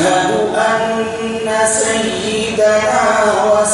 أشهد أن سيدنا وسيدنا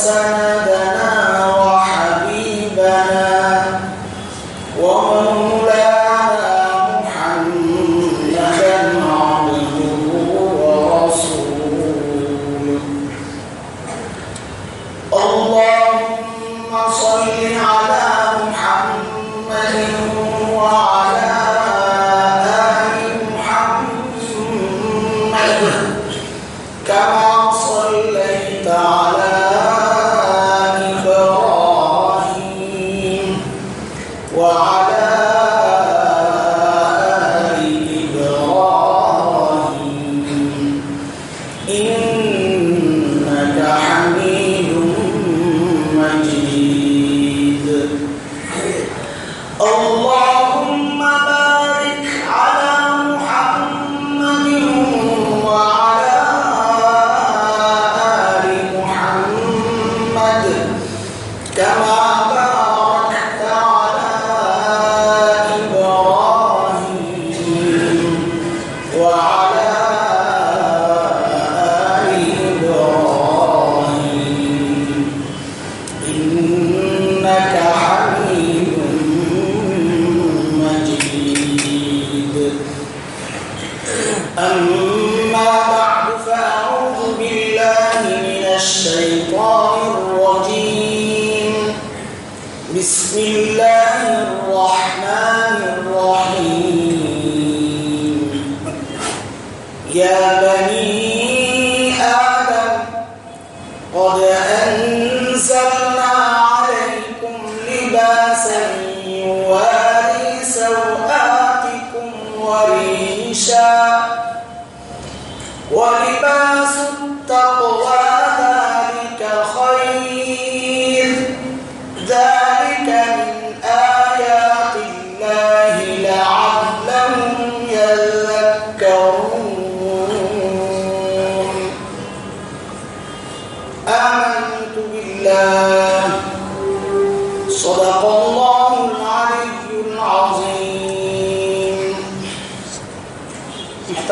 بسم الله الرحمن الرحيم. يا بني آدم قد أنزلنا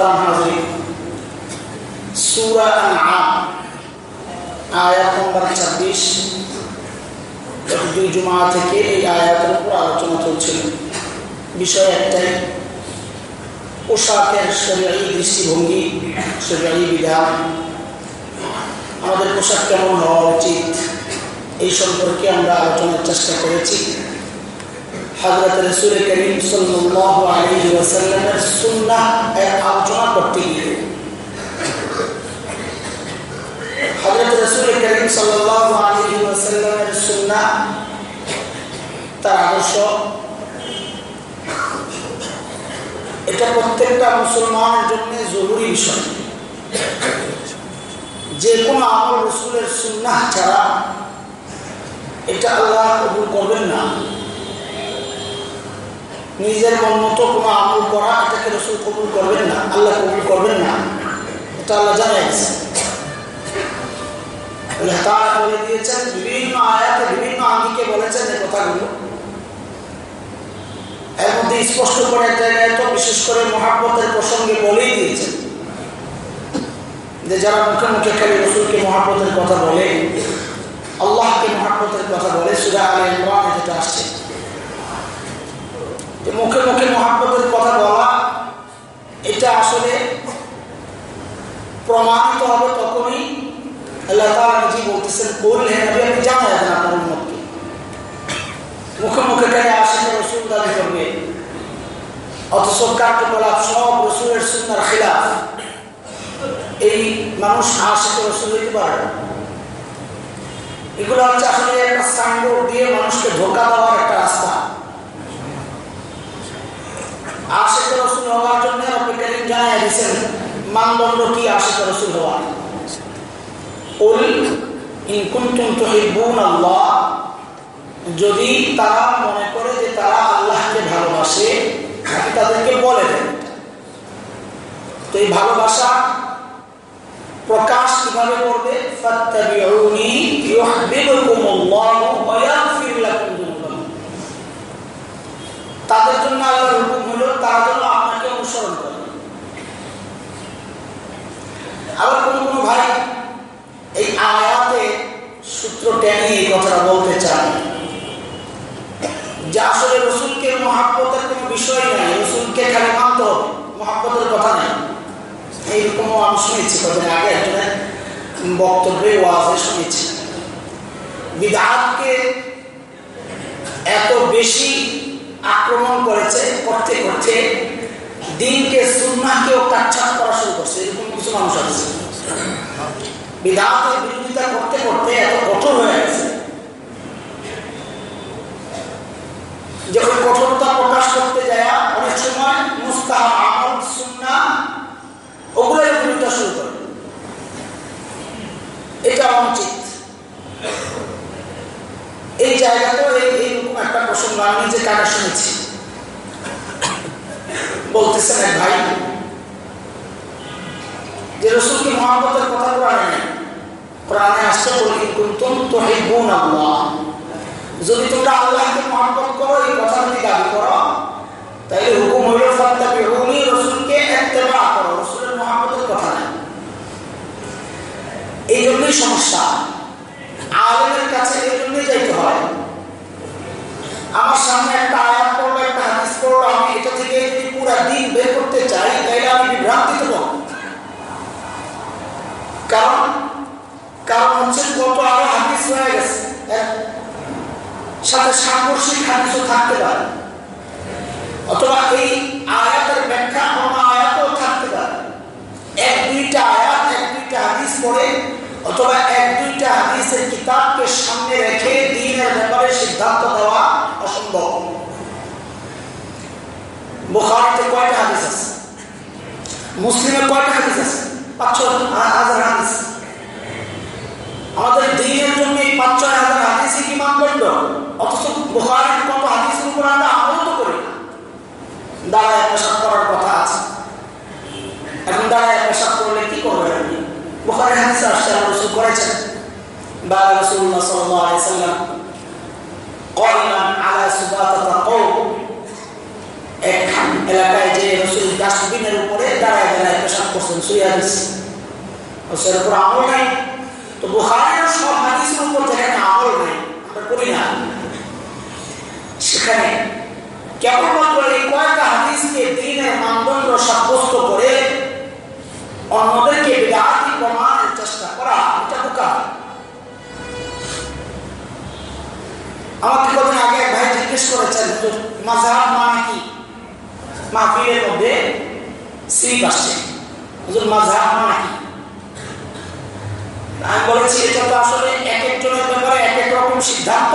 মোহতারাম হাজরি সুরা আয়াত নম্বর ছাব্বিশ দুই জুমা থেকে এই আয়াতের উপর আলোচনা চলছিল। বিষয় একটাই, পোশাকের শরীরী দৃষ্টিভঙ্গি শরীরী বিধান। আমাদের পোশাক কেমন হওয়া উচিত? এই সম্পর্কে আমরা আলোচনার চেষ্টা করেছি। হজরত রসুল করিম সাল্লাহ আলী ওয়াসাল্লামের সুন্নাহ এর আলোচনা করতে গিয়ে। হজরত রসুল করিম সাল্লাহ আলী ওয়াসাল্লামের সুন্নাহ তার আদর্শ। এটা প্রত্যেকটা মুসলমানের জন্য জরুরি বিষয়। যে কোনো আমল রসুলের সুন্নাহ ছাড়া এটা আল্লাহ কবুল করবেন না। নিজের মন মতো কোনো আমল করা, এটাকে রসুল কবুল করবেন না, আল্লাহ কবুল করবেন না। এটা আল্লাহ জানাই তারা বলে দিয়েছেন, বিভিন্ন আয়াতে বিভিন্ন আঙ্গিকে বলেছেন এই কথাগুলো। এর মধ্যে স্পষ্ট করে জায়গায় তো বিশেষ করে মহাব্বতের প্রসঙ্গে বলেই দিয়েছেন। যে যারা মুখে মুখে খালি রসুলকে কথা বলে, আল্লাহকে মহাব্বতের কথা বলে, সুরা আলী ইমরান যেটা আসছে। মুখে মুখে মহাব্বতের কথা বলা, এটা আসলে প্রমাণিত হবে তখনই আল্লাহ বলতেছেন, বললে নবী আপনি জানা যাবেন আপনার উন্মতকে মুখে মুখে কেন আসেন রসুল দাবি করবে? অথচ কার্যকলাপ সব রসুলের সুন্দর খিলাফ। এই মানুষ আশিক রসুল হইতে পারে এগুলো হচ্ছে আসলে একটা সাইনবোর্ড দিয়ে মানুষকে ধোকা দেওয়ার একটা রাস্তা। আশেখ রসুল হওয়ার জন্য আপনি জানাই দিয়েছেন, মানদণ্ড কি আশেখ রসুল হওয়ার? যদি তারা মনে করে যে তারা আল্লাহকে ভালোবাসে তাদেরকে বলে তো এই ভালোবাসা প্রকাশ কীভাবে করবে? তাদের জন্য আল্লাহ তারা যেন আপনাকে অনুসরণ করে আবার কোন কোন ভাই এই আয়াতে সূত্র টেনে এই কথাটা বলতে চান যে আসলে রসুলকে মহাব্বতের কোনো বিষয় নাই, রসুলকে খালি মানতে হবে মহাব্বতের কথা নেই। এইরকম আমি শুনেছি কদিন আগে একজনের বক্তব্যে ওয়াজে শুনেছি। বিধানকে এত বেশি আক্রমণ করেছে, করতে করতে দিনকে সুন্নাকেও কাটছাট করা শুরু করছে, এরকম কিছু মানুষ আছে। বিধানের বিরোধিতা করতে করতে এত কঠোর হয়ে গেছে। যখন কঠোরতা প্রকাশ করতে যায়, অনেক সময় মুস্তাহ আমল সুন্না ওগুলোর বিরোধিতা শুরু করে। এটা অনুচিত। এই জায়গাতেও এইরকম একটা প্রসঙ্গ আমি নিজে কানে শুনেছি। বলতেছেন এক ভাই, যে রসুলকে মহাব্বতের কথা নেই। কোরআনে আসছে, বলি কুনতুম তুহিব্বুন আল্লাহ। যদি তোমরা আল্লাহকে মহাব্বত করো, এই কথা যদি দাবি করো তাহলে হুকুম হইল ফাত্তাবিউনি রসুলকে ইত্তেবা করো। রসুলের মহাব্বতের কথা নেই। এই জন্যই সমস্যা। আলেমের কাছে এই জন্যই যাইতে হয়। আমার সামনে একটা আয়াত পড়ল একটা হাদিস পড়ল আমি এটা থেকে যদি পুরা দিন বের করতে চাই তাহলে আমি বিভ্রান্তিতে পড়ব কারণ কারণ হচ্ছে কত আরও হাদিস হয়ে গেছে। সাথে সাংঘর্ষিক হাদিসও থাকতে পারে। অথবা এই আয়াতের ব্যাখ্যা অন্য আয়াতও থাকতে পারে। এক দুইটা আয়াত, এক দুইটা হাদিস পড়ে অথবা এক, দুইটা হাদিসের কিতাবকে সামনে রেখে দিনের ব্যাপারে সিদ্ধান্ত দেওয়া অসম্ভব। বুখারিতে কয়টা হাদিস আছে? মুসলিমে কয়টা হাদিস আছে? পাঁচ হাজার হাদিস। আমাদের দিনের জন্য এই পাঁচ, ছয় হাজার হাদিসই কি মানদণ্ড? অথচ বুখারির কত হাদিসের উপর আমরা তো করি না। দাঁড়ায় পেশাব করার কথা আছে। এখন দাঁড়ায় পেশাব করলে কি করবে আপনি বুখারি হাদিস আসছে আল্লাহ রসুল করেছেন বা রাসূলুল্লাহ সাল্লাল্লাহু আলাইহি সাল্লাম قائما على سباطة قوم এক এলাকায় যে রসুল ডাস্টবিনের উপরে দাঁড়ায় দাঁড়ায় পেশাব করছেন সুই হাদিস সের উপর আমল নাই তো বুখারের সব হাদিসের উপর যেখানে আমল নাই আমরা করি না সেখানে কেবলমাত্র এই কয়েকটা হাদিসকে দিনের মানদণ্ড সাব্যস্ত করে অন্যদেরকে বিদাতি প্রমাণের চেষ্টা করা, এটা বোকা। আমাকে কদিন আগে এক ভাই জিজ্ঞেস করেছেন মাঝহাব মানে কি? মাহফিলের মধ্যে স্লিপ আসছে। হুজুর, মাঝহাব মানে কি? আমি বলেছি, এটা তো আসলে এক একজনের ব্যাপারে এক এক রকম সিদ্ধান্ত।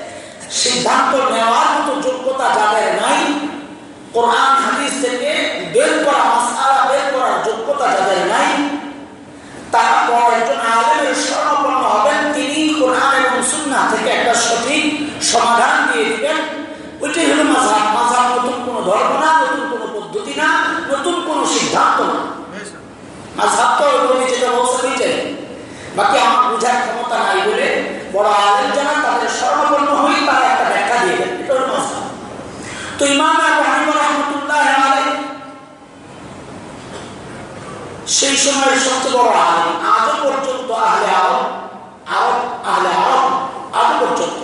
সিদ্ধান্ত নেওয়ার মতো যোগ্যতা যাদের নাই, কোরআন, হাদিস থেকে বের করা মাসালা বের করার যোগ্যতা যাদের নাই সঠিক দিয়ে নতুন কোনো না, নতুন কোনো পদ্ধতি না, নতুন কোনো সিদ্ধান্ত বাকি আমার বোঝার ক্ষমতা নাই বলে বড় আলেম যারা স্বর্ণপন্ন হয়ে তারা একটা ব্যাখ্যা দিয়ে দেন, এটা হল মাঝহাব তো ইমাম আবু হানিফা রহমতুল্লাহ আলাই সেই সময়ের সবচেয়ে বড় আলেম, আজও পর্যন্ত আহলে আহলে আরব, আজও পর্যন্ত।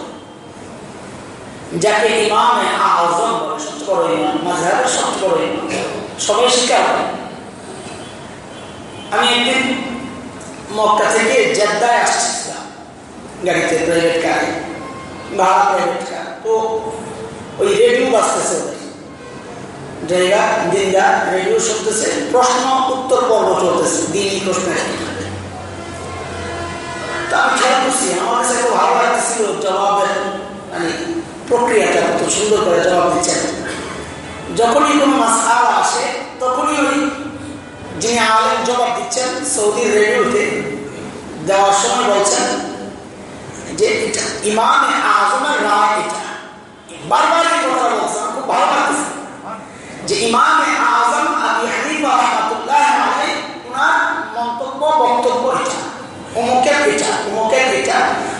যাকে ইমামে আজম সবচেয়ে বড় ইমাম সবচেয়ে বড় ইমাম। সবাই স্বীকার করে। আমি একদিন মক্কা থেকে জেদ্দায় আসছিলাম গাড়িতে প্রাইভেট কারে তো ওই রেডিও বাজতেছে দিনদার রেডিও প্রশ্ন উত্তর পর্ব চলতেছে। দিনই প্রশ্ন তা আমি খেয়াল করছি আমার কাছে খুব ভালো লাগতেছিল প্রক্রিয়াটা কত সুন্দর করে জবাব দিচ্ছেন যখনই কোনো মাসালা আসে, তখনই ওই যিনি আলেম জবাব দিচ্ছেন সৌদি রেডিওতে দেওয়ার সময় বলছেন যে এটা ইমামে আজমের রায় এটা বারবার এই কথা বলছেন খুব ভালো লাগতেছে যে ইমামে আজম আবি হানিফা রহমাতুল্লাহ আলাই ওনার মন্তব্য বক্তব্য এটা অমুকের এটা অমুকের এটা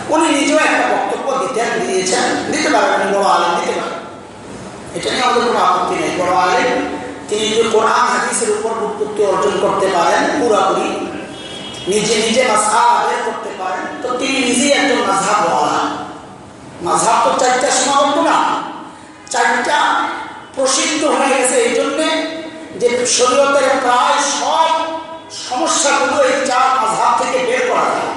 উনি নিজেও একটা বক্তব্য দিতেন দিয়েছেন দিতে পারবেন বড় আলেম দিতে পারেন এটা নিয়ে আমাদের কোনো আপত্তি নেই বড় আলেম তিনি যদি কোরআন হাদিসের উপর উৎপত্তি অর্জন করতে পারেন পুরাপুরি নিজে নিজে করতে পারেন। তো তিনি নিজেই একজন মাঝহাব হওয়া মাঝহাব তো চারটা সীমাবদ্ধ না। চারটা প্রসিদ্ধ হয়ে গেছে এই জন্যে যে শরীয়তের প্রায় সব সমস্যাগুলো এই চার মাঝহাব থেকে বের করা যায়,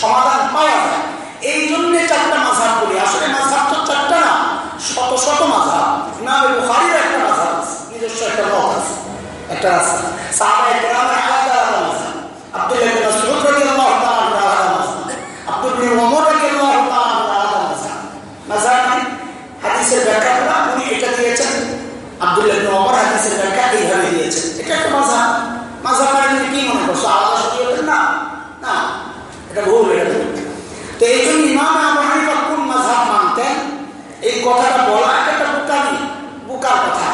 সমাধান পাওয়া যায়। এই জন্যে চারটা মাঝহাব বলি। আসলে মাঝহাব তো চারটা না, শত শত মাঝহাব। না বুখারির একটা মাঝহাব আছে, নিজস্ব একটা মত আছে, একটা রাস্তা একরামের আলাদা আলাদা মাঝহাব। আব্দুল্লাহ ইবনে মাসউদ রাদিয়াল্লাহু তাআলা আলাদা মাযহাব আব্দুল ইবনে ওমর রাদিয়াল্লাহু তাআলা আলাদা মাযহাব মাযহাব মানে হাদিসের ব্যাখ্যা করা উনি এটা দিয়েছেন আব্দুল্লাহ ইবনে ওমর হাদিসের ব্যাখ্যা এইভাবে দিয়েছেন এটা একটা মাযহাব। মাযহাব মানে তুমি কি মনে করছ? আলাদা শরীয়তের না না। এটা ভুল এটা ভুল। তো এই জন্য ইমাম আবু হানিফা কোন মাযহাব মানতেন? এই কথাটা বলা একটা বোকামি বোকার কথা।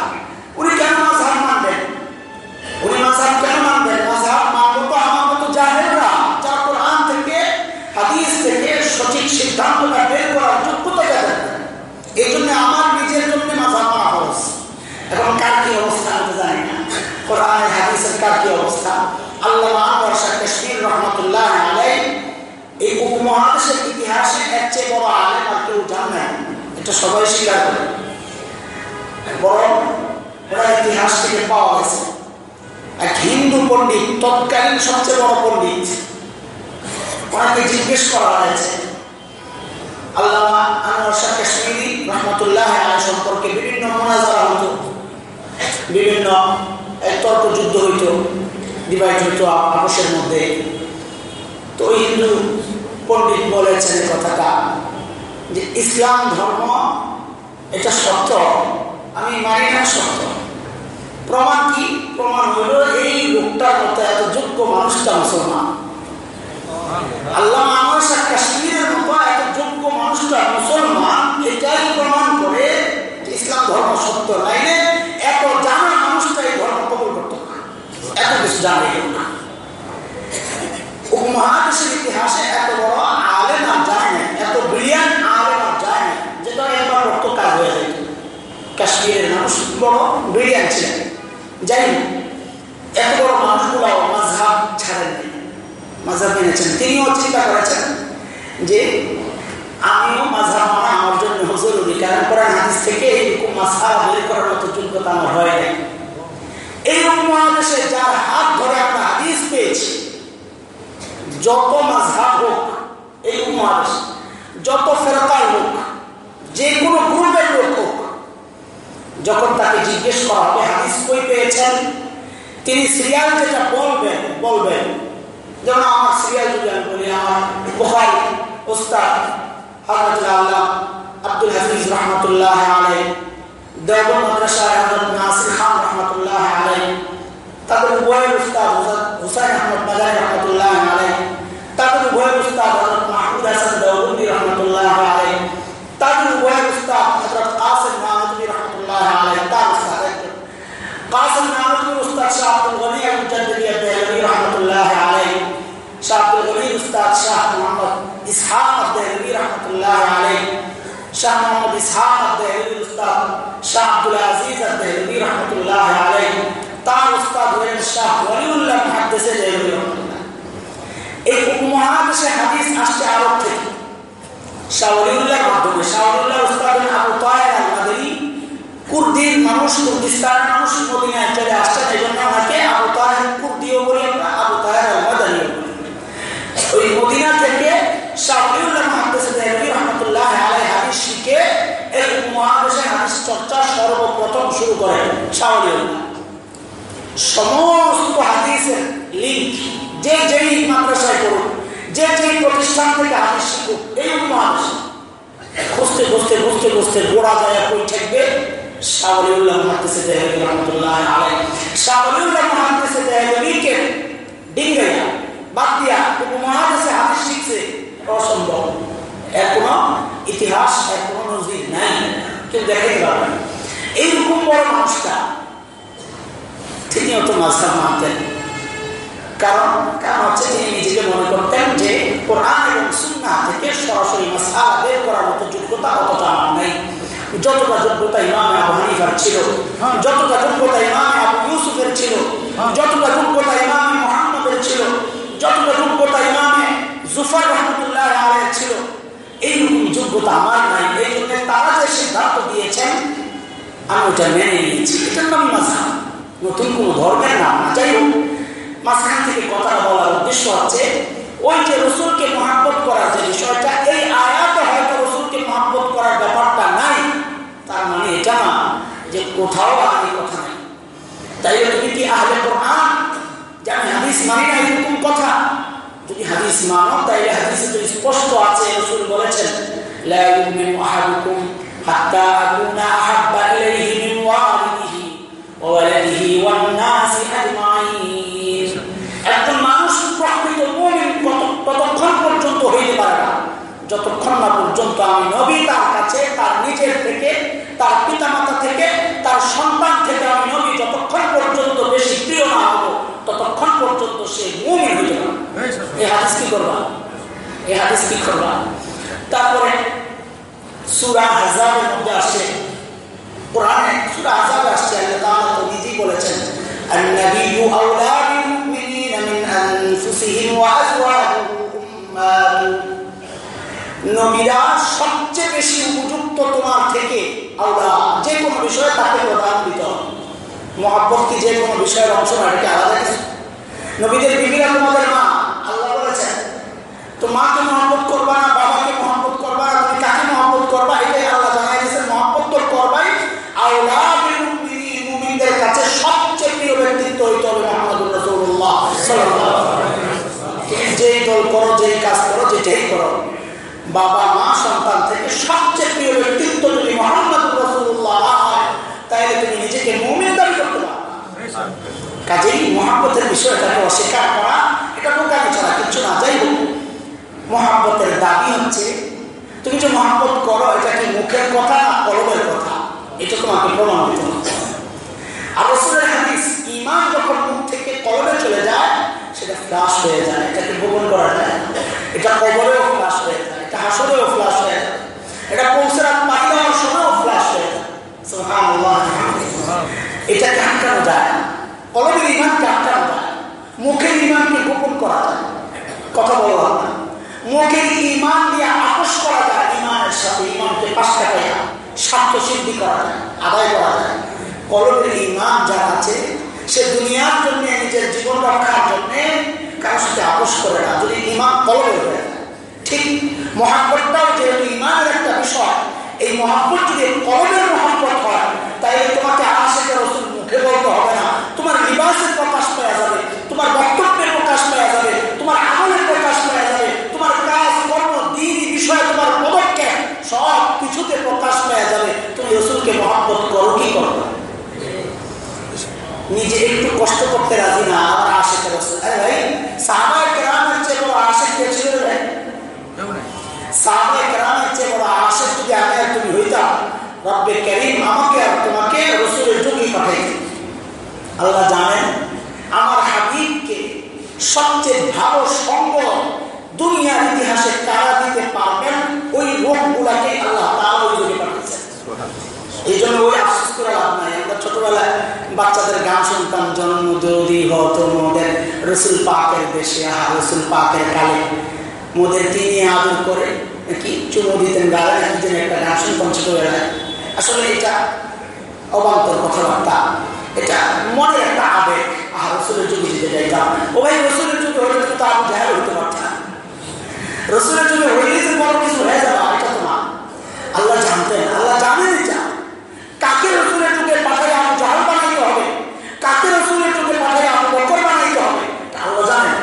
উনি কেন মাযহাব মানবেন? উনি মাযহাব কেন মানবেন? মাযহাব মানবো তো আমার মতো জাহেলরা, যারা কোরআন থেকে, হাদিস থেকে সঠিক সিদ্ধান্তটা বের করার যোগ্যতা যাদের এই জন্য আমার নিজের জন্য মাযহাব মানা খরচ এখন কার কি অবস্থা আমি জানি না কোরআনের হাদিসের কার কি অবস্থা আল্লাহ আনোয়ার কাশ্মীর রহমতুল্লাহ আলাই এই উপমহাদেশের ইতিহাসে এর চেয়ে বড় আলেম আর কেউ এটা সবাই স্বীকার করে। বরং ওরা ইতিহাস থেকে পাওয়া গেছে। এক হিন্দু পণ্ডিত, তৎকালীন সবচেয়ে বড় পণ্ডিত, ওনাকে জিজ্ঞেস করা হয়েছে আল্লাহ আনোয়ার শাহ কাশ্মীরি রহমতুল্লাহ সম্পর্কে বিভিন্ন মোনাজারা হতো। বিভিন্ন তর্ক যুদ্ধ হইত ডিভাইড হইতো আপসের মধ্যে। তো ওই হিন্দু পণ্ডিত বলেছেন কথাটা যে ইসলাম ধর্ম এটা সত্য, আমি মানি না সত্য। প্রমাণ কি? প্রমাণ হলো এই লোকটার মতো এত যোগ্য মানুষটা মুসলমান। আল্লাহ মানুষ কাশ্মীরের মতো এত যোগ্য মানুষটা মুসলমান, এটাই প্রমাণ করে ইসলাম ধর্ম সত্য নাইলে এত জানা মানুষটা এই ধর্ম কবল করতো না এত কিছু জানে না উপমহাদেশের ইতিহাসে এত বড় আলেম আর যায় না এত ব্রিলিয়ান আলেম আর যায় না যেটা একবার রক্ত কাজ হয়ে যায় কাশ্মীরের মানুষ বড় ব্রিলিয়ান ছিলেন যাই এত বড় মানুষগুলো মাঝহাব ছাড়েননি মাঝহাব মেনেছেন তিনিও চিন্তা করেছেন যে আমিও মাঝহাব আমার জন্য জরুরি কারণ কোরআন হাদিস থেকে এইরকম মাঝহাব বের করার মতো যোগ্যতা আমার হয় নাই এই উপমহাদেশে যার হাত ধরে আমরা হাদিস পেয়েছি, যত মাঝহাব হোক এই উপমহাদেশ, যত ফেরকার হোক, যে কোনো গ্রুপের লোক হোক, যখন তাকে জিজ্ঞেস করা হবে, হাদিস কই পেয়েছেন? তিনি সিরিয়াল যেটা বলবেন বলবেন, যেমন আমার সিরিয়াল যদি আমি বলি, আমার বুখারি, উস্তাদ হজরতুল্লাহ আল্লাহ আব্দুল হাফিজ রহমতুল্লাহ আলাই দেওবন্দ মাদ্রাসা হজরত নাসির খান রহমতুল্লাহ আলাই তাদের উভয়ের উস্তাদ হুসাইন আহমদ মাজারি রহমতুল্লাহ আলাই তাদের উভয়ের উস্তাদ হজরত মাহমুদ হাসান দেওবন্দি রহমতুল্লাহ আলাই তাদের উভয়ের উস্তাদ হজরত কাসিম মাহমুদি রহমতুল্লাহ আলাই তার উস্তাদ শাহ আব্দুল গনি মুজাদ্দিদি আব্দুল রহমতুল্লাহ আলাইহি শাহ আব্দুল গনি উস্তাদ শাহ মোহাম্মদ ইসহাক আব্দুল রহমতুল্লাহ আলাইহি শাহ মোহাম্মদ ইসহাক আব্দুল উস্তাদ, শাহ আব্দুল আজিজ আব্দুল রহমতুল্লাহ আলাইহি, তার উস্তাদ হলেন শাহ ওয়ালিউল্লাহ মুহাদ্দিসে দেহলভী রহমতুল্লাহ এই উপমহাদেশে হাদিস আসছে আরব থেকে। শাহরিউল্লাহর মাধ্যমে শাহরিউল্লাহ উস্তাদ আবু তাহের আল মাদানী কুর্দির মানুষ, কুর্দিস্তানের মানুষ মদিনায় চলে আসছেন, এই জন্য ওনাকে আবু তাহের কুর্দিও বলি আমরা আবু তাহের আল মাদানীও ওই মদিনা থেকে শাহরিউল্লাহ মহাদেশ দেহলভী রহমতুল্লাহ আলাই হাদিস শিখে এই উপমহাদেশে হাদিস চর্চা সর্বপ্রথম শুরু করেন শাহরিউল্লাহ সমস্ত হাদিসের লিঙ্ক যে যেই মাদ্রাসায় করুন যে যেই প্রতিষ্ঠান থেকে হাদিস শিখুক, এই উপমহাদেশে খুঁজতে খুঁজতে খুঁজতে খুঁজতে গোড়া যায় কই দেহলভীকে ডিঙ্গাইয়া, বাদ দিয়া অসম্ভব। ইতিহাস নাই। এইরকম বড় মানুষটা। তিনিও তো মাঝহাব মানতেন কারণ কারণ হচ্ছে তিনি নিজেকে মনে করতেন যে কোরআন এবং সুন্না থেকে সরাসরি মাসালা বের করার মতো যোগ্যতা অতটা আমার নেই। যতটা যোগ্যতা ইমামে আবু হানিফার ছিল যতটা যোগ্যতা ইমামে আবু ইউসুফের ছিল যতটা যোগ্যতা ইমামে মোহাম্মদের ছিল যতটা যোগ্যতা ইমামে জুফর রহমতুল্লাহ আলের ছিল এইরকম যোগ্যতা আমার নাই। এই জন্য তারা যে সিদ্ধান্ত দিয়েছেন আমি ওটা মেনে নিয়েছি এটার নতুন ধর্মের নাম। না যাই হোক, মাঝখান থেকে কথা বলার উদ্দেশ্য হচ্ছে, ওই যে রসুলকে মহাব্বত করার যে বিষয়টা, এই আয়াতে হয়তো রসুলকে মহাব্বত করার ব্যাপারটা নাই। তার মানে এটা না, যে কোথাও আর কথা নাই। তাই তুমি কি আহলে কোরআন? যে আমি হাদিস মানি না এরকম কথা। যদি হাদিস মানো, তাইলে হাদিসে তো স্পষ্ট আছে, রসুল বলেছেন, লা ইউমিনু আহাদুকুম হাত্তা আকুনা আহাব্বা ইলাইহি যতক্ষণ না পর্যন্ত আমি নবী তার কাছে তার নিজের থেকে তার পিতামাতা থেকে তার সন্তান থেকে আমি নবী যতক্ষণ পর্যন্ত বেশি প্রিয় না হবো ততক্ষণ পর্যন্ত সে মুমিন হইতে পারে এই হাদিস কি করবা এই হাদিস কি করবা তারপরে সুরা হাজাবের মধ্যে আসে কোরআনে সুরা হাজাবে আসছে আল্লাহ তাআলা তো নিজেই বলেছেন النبي أولى بالمؤمنين من أنفسهم وأزواجه أمهاتهم নবীরা সবচেয়ে বেশি উপযুক্ত তোমার থেকে আলাদা যে কোনো বিষয়ে তাকে প্রদান দিতে হবে মহাব্বত কি যে কোনো বিষয়ের অংশ না এটাকে আলাদা কিছু? নবীদের বিবিরা তোমাদের মা, আল্লাহ বলেছেন তো মাকে মহব্বত করবা না, বাবাকে মহব্বত করবা না, তুমি কাকে মহব্বত করবা? এটাই আল্লাহ জানাই দিয়েছেন, মহব্বত তো করবাই। আল্লাহ মুমিনদের কাছে সবচেয়ে প্রিয় ব্যক্তিত্ব হইতে হবে মোহাম্মদুর রসুল্লাহ দল করো, যেই কাজ করো, যেটাই করো বাবা, মা, সন্তান থেকে সবচেয়ে প্রিয় ব্যক্তিত্ব যদি মোহাম্মদ রসুল্লাহ হয় তাহলে তুমি নিজেকে মুমিন দাবি করতে পারো কাজেই মহাব্বতের বিষয়টাকে অস্বীকার করা, এটা বোকামি ছাড়া কিছু না। যাই হোক মহাব্বতের দাবি হচ্ছে, তুমি যে মহাব্বত করো, এটা কি মুখের কথা না কলমের কথা? এটা তোমাকে প্রমাণ দিতে হচ্ছে। আর রসুলের হাদিস ইমান যখন মুখ থেকে কলমে চলে যায়, সেটা ফ্লাশ হয়ে যায়, এটাকে ভ্রমণ করা যায়। এটা কবরেও হয়ে হাসরেও ফ্লাশ হয়ে। যায় এটা পৌঁছার পানি দেওয়ার সময়ও ফ্লাশ হয়ে। এটাকে আটকানো যায়। কলমের ইমানকে আটকানো যায়। মুখের ইমানকে গোপন করা যায়। কথা বলা না। মুখের ইমান দিয়ে আপোষ করা যায়। ইমানের সাথে ইমানকে পাশ কাটাইয়া স্বার্থ সিদ্ধি করা যায়। আদায় করা যায়। কলমের ইমান যার আছে, সে দুনিয়ার জন্য, নিজের জীবন রক্ষার জন্য কারোর সাথে আপোষ করে না। যদি ইমান কলমের হয়ে যায় ঠিক মহাব্বতটাও যেহেতু ইমানের একটা বিষয়, এই মহাব্বত যদি কলমের মহাব্বত হয় তাই তোমাকে রসুল মুখে বলতে হবে না। তোমার লিবাসের প্রকাশ পাওয়া যাবে, তোমার বক্তব্যের প্রকাশ পাওয়া যাবে, তোমার আমলের প্রকাশ পাওয়া যাবে, তোমার কাজ, কর্ম, দিন বিষয়ে তোমার পদক্ষেপ সব কিছুতে প্রকাশ পাওয়া যাবে। তুমি রসুলকে মহাব্বত করো কি করো নিজে একটু কষ্ট করতে রাজি না, আমার আশেখ রসুল। আরে ভাই, সাহাবায় কেরামের চেয়ে বড় আশেখ ছিল ভাই কেরামের চেয়ে বড় আশেখ যদি আমি আর তুমি হইতাম রব্বে করিম আমাকে আর তোমাকে রসুলের যুগই পাঠাইতে আল্লাহ জানেন সবচেয়ে ভালো সঙ্গ দুনিয়ার ইতিহাসে কারা দিতে পারবেন ওই রোগগুলাকে আল্লাহ তার ওই যুগে পাঠিয়েছেন। এই জন্য ওই আফসোস করে লাভ নাই। আমরা ছোটবেলায় বাচ্চাদের গান শুনতাম জন্ম যদি হতো মোদের রসুল পাকের দেশে আহা রসুল পাকের কালে। মোদের তিনি আদর করে কি চুমো দিতেন গালে যেন একটা গান আসলে এটা অবান্তর কথাবার্তা। এটা মনের একটা আবেগ। আহা, রসুলের যুগে দিতে যাইতাম ও ভাই, রসুলের যুগে হলে তো আবু জাহের পারতাম রসুলের যুগে হইলে যে বড় কিছু হয়ে যাবে এটা তো না। আল্লাহ জানতেন, আল্লাহ জানেন এটা। কাকে রসুলের যুগে পাঠাই আবু জাহাল বানাইতে হবে কাকে রসুলের যুগে পাঠাই আবু বকর বানাইতে হবে আল্লাহ জানেন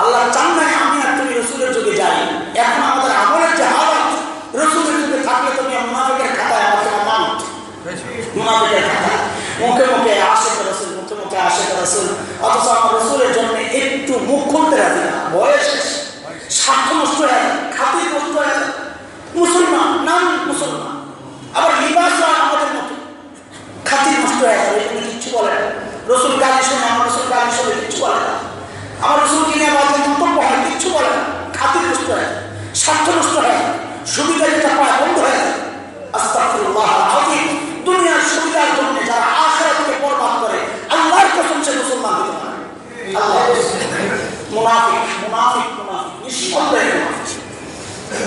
আল্লাহ চান নাই আমি আর তুমি রসুলের যুগে যাই এখন আমাদের আমলের যে হালত রসুলের যুগে থাকলে তুমি মুনাফিকের খাতায় আমার তোমার মান মুনাফিকের খাতায় মুখে মুখে আসে রসুল মুখে মুখে আসে রসুল। অথচ আমার রসুলের জন্য একটু মুখ খুলতে রাজি না। বয়স স্বার্থ নষ্ট হয়ে খাতির নষ্ট হয়ে মুসলমান, নাম মুসলমান। আবার লিবাস আমাদের মতো। খাতির নষ্ট হয়ে কিচ্ছু বলে না। রসুল গালি শোনে, আমার রসুল গালি শোনে, কিচ্ছু বলে না। আমার রসুল কিনে বাজে মন্তব্য হয়, কিচ্ছু বলে না। খাতির নষ্ট হয়ে যায় স্বার্থ নষ্ট হয়ে সুবিধা যেটা পায় বন্ধ হয়ে যায় আস্তাফুল্লাহ দুনিয়ার সুবিধার জন্য যারা আখেরাতকে বরবাদ করে কসম সে মুসলমান হতে পারে। আল্লাহ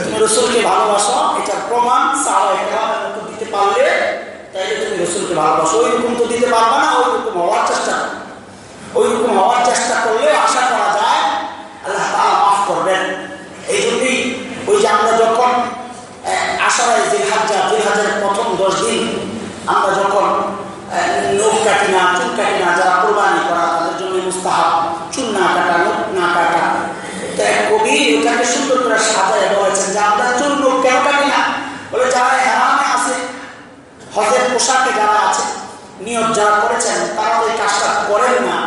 তুমি রসুলকে ভালোবাসো এটা প্রমাণ মতো দিতে পারলে, তাইলে তুমি রসুলকে ভালোবাসো। ওই রকম তো দিতে পারবা না ওই রকম হওয়ার চেষ্টা ওই রকম হওয়ার চেষ্টা করলে আশা করা যায়, আল্লাহ তালা মাফ করবেন। এই জন্যই ওই যে আমরা যখন আশারায় জিল হাজা জিল হাজারের প্রথম দশ দিন আমরা যখন কাটে না চুল কাটে না যারা কোরবানি করা, তাদের জন্য মুস্তাহাব। চুল না কাটা মুখ না কাটা। তো কবি ওটাকে সুন্দর করে সাজায় বলেছেন যে, আমরা চুল কেন কাটি না? বলে, যারা হেরামে আছে, হজের আছে, নিয়ত যারা করেছেন, তারা ওই কাজটা করেন না।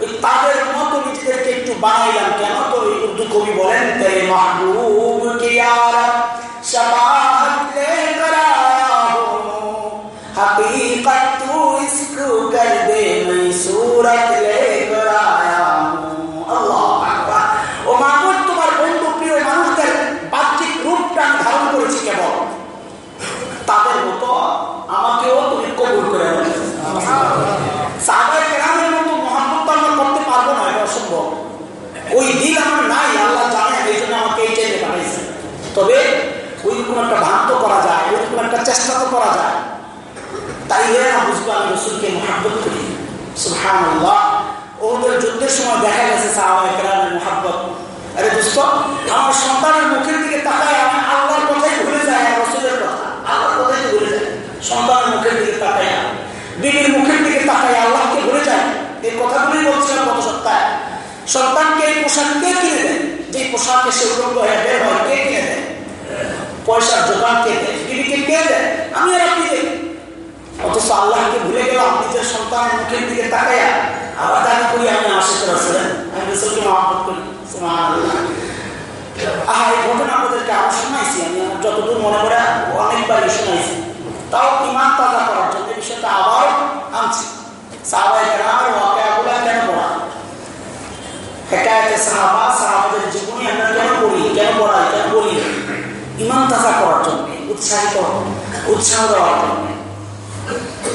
ওই তাদের মতো নিজেদেরকে একটু বানাইলাম কেন? তো ওই উর্দু কবি বলেন তে মাহবুব কিয়ারা শাবাহত লে করায়া हकीकत तू इसको कर दे मैं सूरत लेकर आया हूँ अल्लाह ও মাহমুদ তোমার বন্ধু প্রিয় মানুষদের বাহ্যিক রূপটা আমি ধারণ করেছি কেবল তাদের মতো আমাকেও তুমি কবুল করে সাহাবাই কেরামের মতো মহাব্বত আমরা করতে পারবো না এটা অসম্ভব ওই দিন আমার নাই আল্লাহ জানেন এই জন্য আমাকে এই চাইতে পাঠাইছে তবে ওইরকম একটা ভ্রান্ত করা যায় ওইরকম একটা চেষ্টা তো করা যায় তাই হয়ে না বুঝব আমি রসুলকে মহাব্বত করি। সুহান ওদের যুদ্ধের সময় দেখা গেছে সাহাবাহামের মহাব্বত। আরে দোস্ত, আমার সন্তানের মুখের দিকে তাকায় আমি আল্লাহর কথাই ভুলে যাই আর রসুলের কথা। আল্লাহর কথাই ভুলে যায় সন্তানের মুখের দিকে তাকাই বিবির মুখের দিকে তাকাই আল্লাহকে ভুলে যায় এই কথাগুলোই বলছিলাম গত সপ্তাহে। সন্তানকে এই পোশাক কে কিনে দেয়? যে পোশাকে সে উলঙ্গ হয়ে বের হয়, কে কিনে দেয়? পয়সার জোগান কে দেয়? বিবিকে কে দেয়? আমি আর আপনি দেয় অথচ আল্লাহকে ভুলে গেলাম নিজের সন্তানের মুখের দিকে তাকাইয়া আবার দাবি করি আমি আশিক রাসুলেন আমি রসুলকে মহাপত করি। আহা, এই ঘটনা আপনাদেরকে আরও শোনাইছি। আমি যতদূর মনে করে অনেকবারই শোনাইছি। তাও ইমান তাজা করার জন্য বিষয়টা আবার আনছি। সাহাবাই কেরামের ওয়াকায়াগুলো কেন পড়া? হেকায়তে সাহাবা, সাহাবাদের জীবনী আমরা কেন পড়ি? কেন পড়াই? কেন বলি ইমান তাজা করার জন্য, উৎসাহিত, উৎসাহ দেওয়ার জন্য।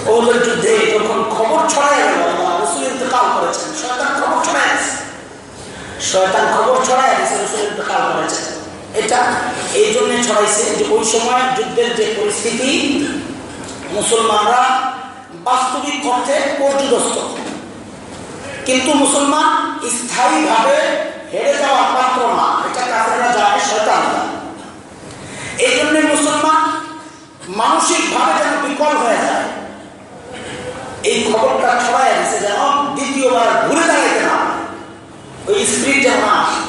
ওদের যুদ্ধে যখন খবর ছড়াই গেল রসুল ইন্তকাল করেছেন। শয়তান খবর আছে। শয়তান খবর ছড়াই আছে, রসুল এটা এই জন্য ছড়াইছে যে ওই সময় যুদ্ধের যে পরিস্থিতি, মুসলমানরা বাস্তবিক অর্থে পর্যদস্ত। কিন্তু মুসলমান স্থায়ীভাবে হেরে যাওয়ার পাত্র না। এটা কাফেররা যায় শয়তান এই জন্য মুসলমান মানসিকভাবে যেন বিকল হয়ে যায়। এই খবরটা ছড়াই দিছে যেন দ্বিতীয়বার ঘুরে দাঁড়াইতে না ওই স্প্রিট যেমন আসে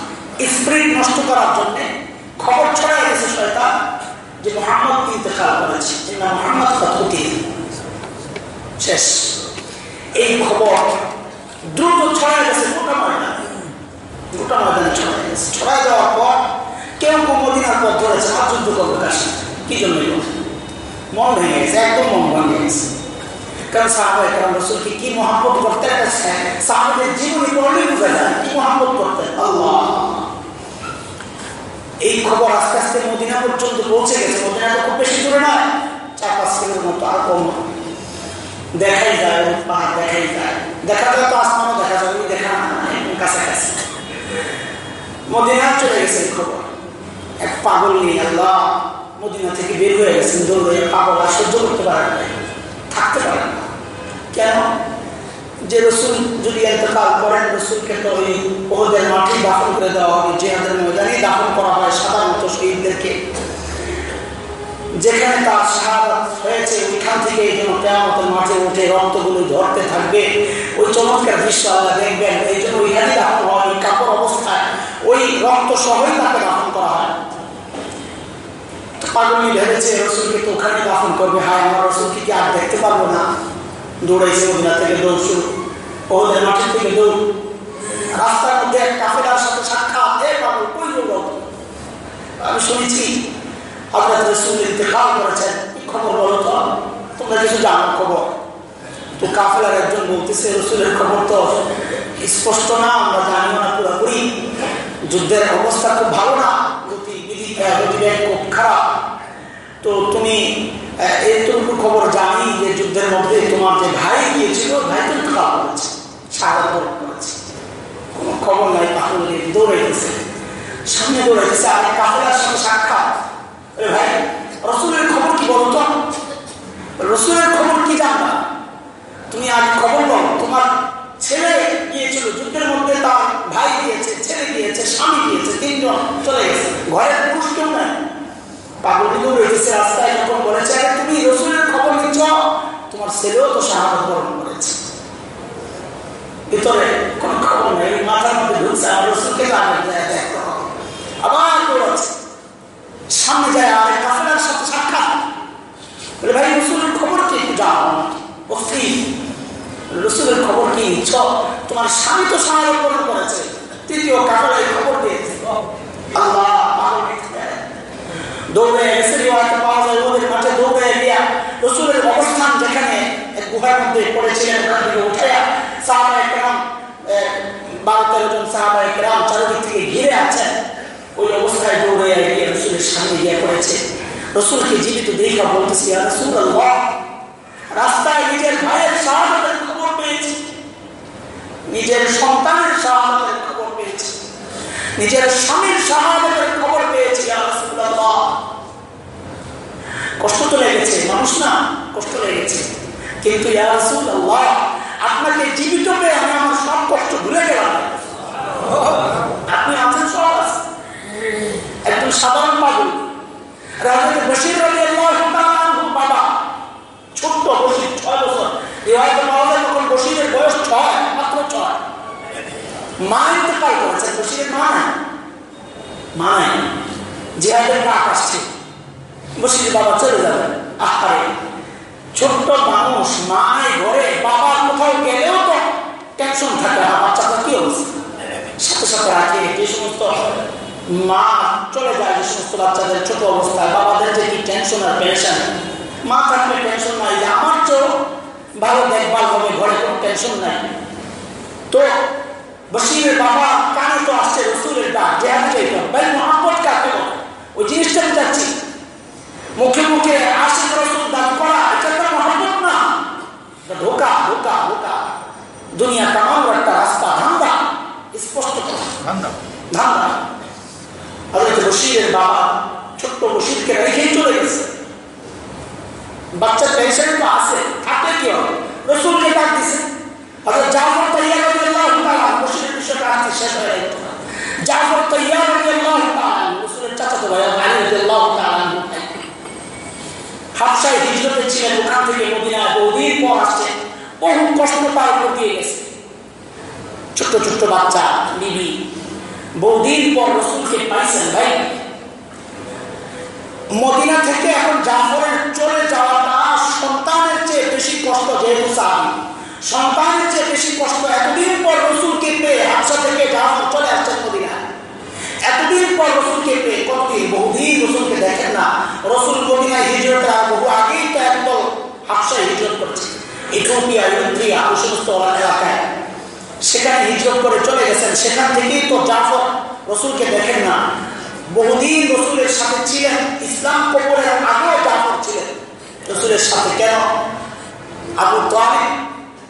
স্প্রিট নষ্ট করার জন্য খবর ছড়াই গেছে শয়তান যে মোহাম্মদ ইন্তেকাল করেছে। না মোহাম্মদ ক্ষতি শেষ। এই খবর দ্রুত ছড়াই গেছে গোটা ময়দানে। গোটা ময়দানে ছড়াই গেছে ছড়াই যাওয়ার পর কেউ কেউ মদিনার পথ ধরেছে আর যুদ্ধ করবে কাশি কি জন্য মন ভেঙে গেছে? একদম মন ভেঙে গেছে। কারণ সাহাবা কারণ রসুলকে কি মহাব্বত করতেন? সাহাবাদের জীবনী পড়লেই বোঝা কি মহাব্বত আল্লাহ! এই খবর আস্তে আস্তে মদিনা পর্যন্ত পৌঁছে গেছে। খুব বেশি দূরে নয়, চার পাঁচ কিলোর মতো, আর কম দেখাই যায় পাহাড় দেখাই যায়। দেখা যায় তো আসমানও দেখা যাবে দেখা কাছাকাছি। মদিনা চলে গেছে খবর। এক পাগল নিয়ে আল্লাহ! মদিনা থেকে বের হয়ে পাগল আর সহ্য করতে পারেন থাকতে পারেন কেন? যে রসুল যদি এতেকাল করেন, রসুলকে তো ওই ওদের মাটি দাফন করে দেওয়া হবে, জেহাদের ময়দানে দাফন করা হয় সাধারণত শহীদদেরকে। যেখানে তার শাহাদাত হয়েছে, ওইখান থেকে এই জন্য কেয়ামতের মাঠে উঠে রক্তগুলো ধরতে থাকবে। ওই চমৎকার দৃশ্য আল্লাহ দেখবেন, এই জন্য ওইখানে দাফন হয় ওই কাপড় অবস্থায় ওই রক্ত সহই তাকে দাফন করা হয়। পাগলি ভেবেছে, রসুলকে তো ওখানে দাফন করবে, হায় আমার রসুলকে কি আর দেখতে পারব না? দৌড়াইছে মদিনা থেকে দৌড় শুরু ওদের মাঠের থেকে দৌড়। রাস্তার মধ্যে এক কাফেলার সাথে সাক্ষাৎ। এ পাগল, কই আমি শুনেছি আপনার রসুল ইন্তেকাল করেছেন। কি খবর বলো তো? তোমরা কিছু জানো খবর? তো কাফেলার একজন বলতেছে, রসুলের খবর তো স্পষ্ট না, আমরা জানিও না পুরোপুরি। যুদ্ধের অবস্থা খুব ভালো না। গতিবেগ খুব খারাপ। তো তুমি এইটুকু খবর জানি যে যুদ্ধের মধ্যে তোমার যে ভাই গিয়েছিল ভাই তো খারাপ করেছে সারা করেছে। কোনো খবর নাই পাখল দৌড়াইতেছে। সামনে দৌড়াইতেছে, আর কাফেলার সঙ্গে সাক্ষাৎ। ভাই, রসুলের খবর কি বলতো? রসুলের খবর কি জানবা? তুমি আজ খবর বলো তোমার ছেলে গিয়েছিল, যুদ্ধের মধ্যে তার ভাই গিয়েছে, ছেলে গিয়েছে, স্বামী গিয়েছে, তিনজন চলে গেছে। ঘরের পুরুষ কেউ নাই। রয়েছে রাস্তায় যখন বলেছে তুমি রসুলের খবর তোমার ছেলেও তো বরণ করেছে। ভিতরে খবর নেই, মাথার মধ্যে ঢুকছে আর রসুলকে আবার সামনে যায় আর কাফেলার সাথে সাক্ষাৎ। বলে, ভাই, রসুলের খবর কি একটু রসুলের খবর কি? ছ তোমার স্বামী তো সাহায্য গ্রহণ করেছে। তৃতীয় কাফেলায় খবর দিয়েছে আল্লাহ দৌড়ে এসে রিওয়ায়তে পাওয়া যায় ওদের মাঠে দৌড়ে গিয়া রসুলের অবস্থান যেখানে গুহার মধ্যে পড়েছিলেন, ওখান থেকে উঠে সাহাবা একরাম বারো তেরো জন সাহাবা একরাম চারিদিক থেকে ঘিরে আছেন। ওই অবস্থায় দৌড়ে গিয়ে রসুলের সামনে গিয়ে পড়েছে। রসুলকে জীবিত দেখা বলতেছি রসুল আল্লাহ রাস্তায় নিজের ভাইয়ের শাহাদাতের খবর পেয়েছি। নিজের সন্তানের শাহাদাতের খবর নিজের স্বামীর শাহাদাতের খবর পেয়েছি কষ্ট তো লেগেছে, মানুষ না, কষ্ট লেগেছে। কিন্তু আপনাকে জীবিত পেয়ে আমি আমার সব কষ্ট ভুলে গেলাম। আপনি আছেন সব একজন সাধারণ পাগল রাজা বসির বাবা, ছোট্ট বসির ছয় বছর। তখন বসিরের বয়স ছয় বসিরের মা নাই মা নাই জিহাদের ডাক আসছে বসির বাবা চলে যাবে আহারে ছোট্ট মানুষ মায় ঘরে বাবার কোথাও গেলেও তো টেনশন থাকে আর বাচ্চাটা কি অবস্থা সাথে সাথে রাখে যে সমস্ত মা চলে যায় যে সমস্ত বাচ্চাদের ছোট অবস্থায় বাবাদের যে কি টেনশন আর টেনশন মা থাকলে টেনশন নাই যে আমার চেয়েও ভালো দেখভাল হবে, ঘরে কোনো টেনশন নাই। তো বসিরের বাবা কানে তো আসছে রসুলের ডাক জেহাদ চাইতো ভাই মোহাম্মদ কাকে বলে ওই জিনিসটা যাচ্ছি মুখে মুখে আশিক রসুল দান করা এটা তো মোহাম্মদ না ধোকা ধোকা ধোকা দুনিয়া কামানোর একটা রাস্তা ধান্দা স্পষ্ট ধান্দা ধান্দা হজরত বসিরের বাবা ছোট্ট বসিরকে রেখেই চলে গেছে বাচ্চার টেনশন তো আছে থাকলে কি হবে রসুলকে ডাক দিছে হজরত জাফর তৈয়ার রাদিয়াল্লাহু তাআলা আসছে শেষ হয়ে গেল জাফর তৈয়ার রাদিয়াল্লাহু তাআলা রসুলের চাচাতো ভাই আলী রাদিয়াল্লাহু তাআলা থেকে মদিনা বহুদিন পর আসছে। বহু কষ্ট দিয়ে গেছে। ছোট্ট ছোট্ট বাচ্চা বিবি বহুদিন পর রসুলকে পাইছেন ভাই। মদিনা থেকে এখন জাফরের চলে যাওয়াটা সন্তানের চেয়ে বেশি কষ্ট যেহেতু সাহাবি। সন্তানের চেয়ে বেশি কষ্ট এতদিন পর রসুলকে পেয়ে হাফসা থেকে জাফর চলে আসছেন মদিনা এতদিন পর রসুলকে পেয়ে কতদিন? বহুদিন রসুলকে দেখেন না। রসুল মদিনায় হিজরত বহু আগেই তো একদল হাফসায় হিজরত করছে। একটু সমস্ত এলাকায়। সেখানে হিজরত করে চলে গেছেন। সেখান থেকেই তো জাফর রসুলকে দেখেন না। বহুদিন রসুলের সাথে ছিলেন। ইসলাম কবরের আগেও জাফর ছিলেন। রসুলের সাথে কেন? আবু তালিব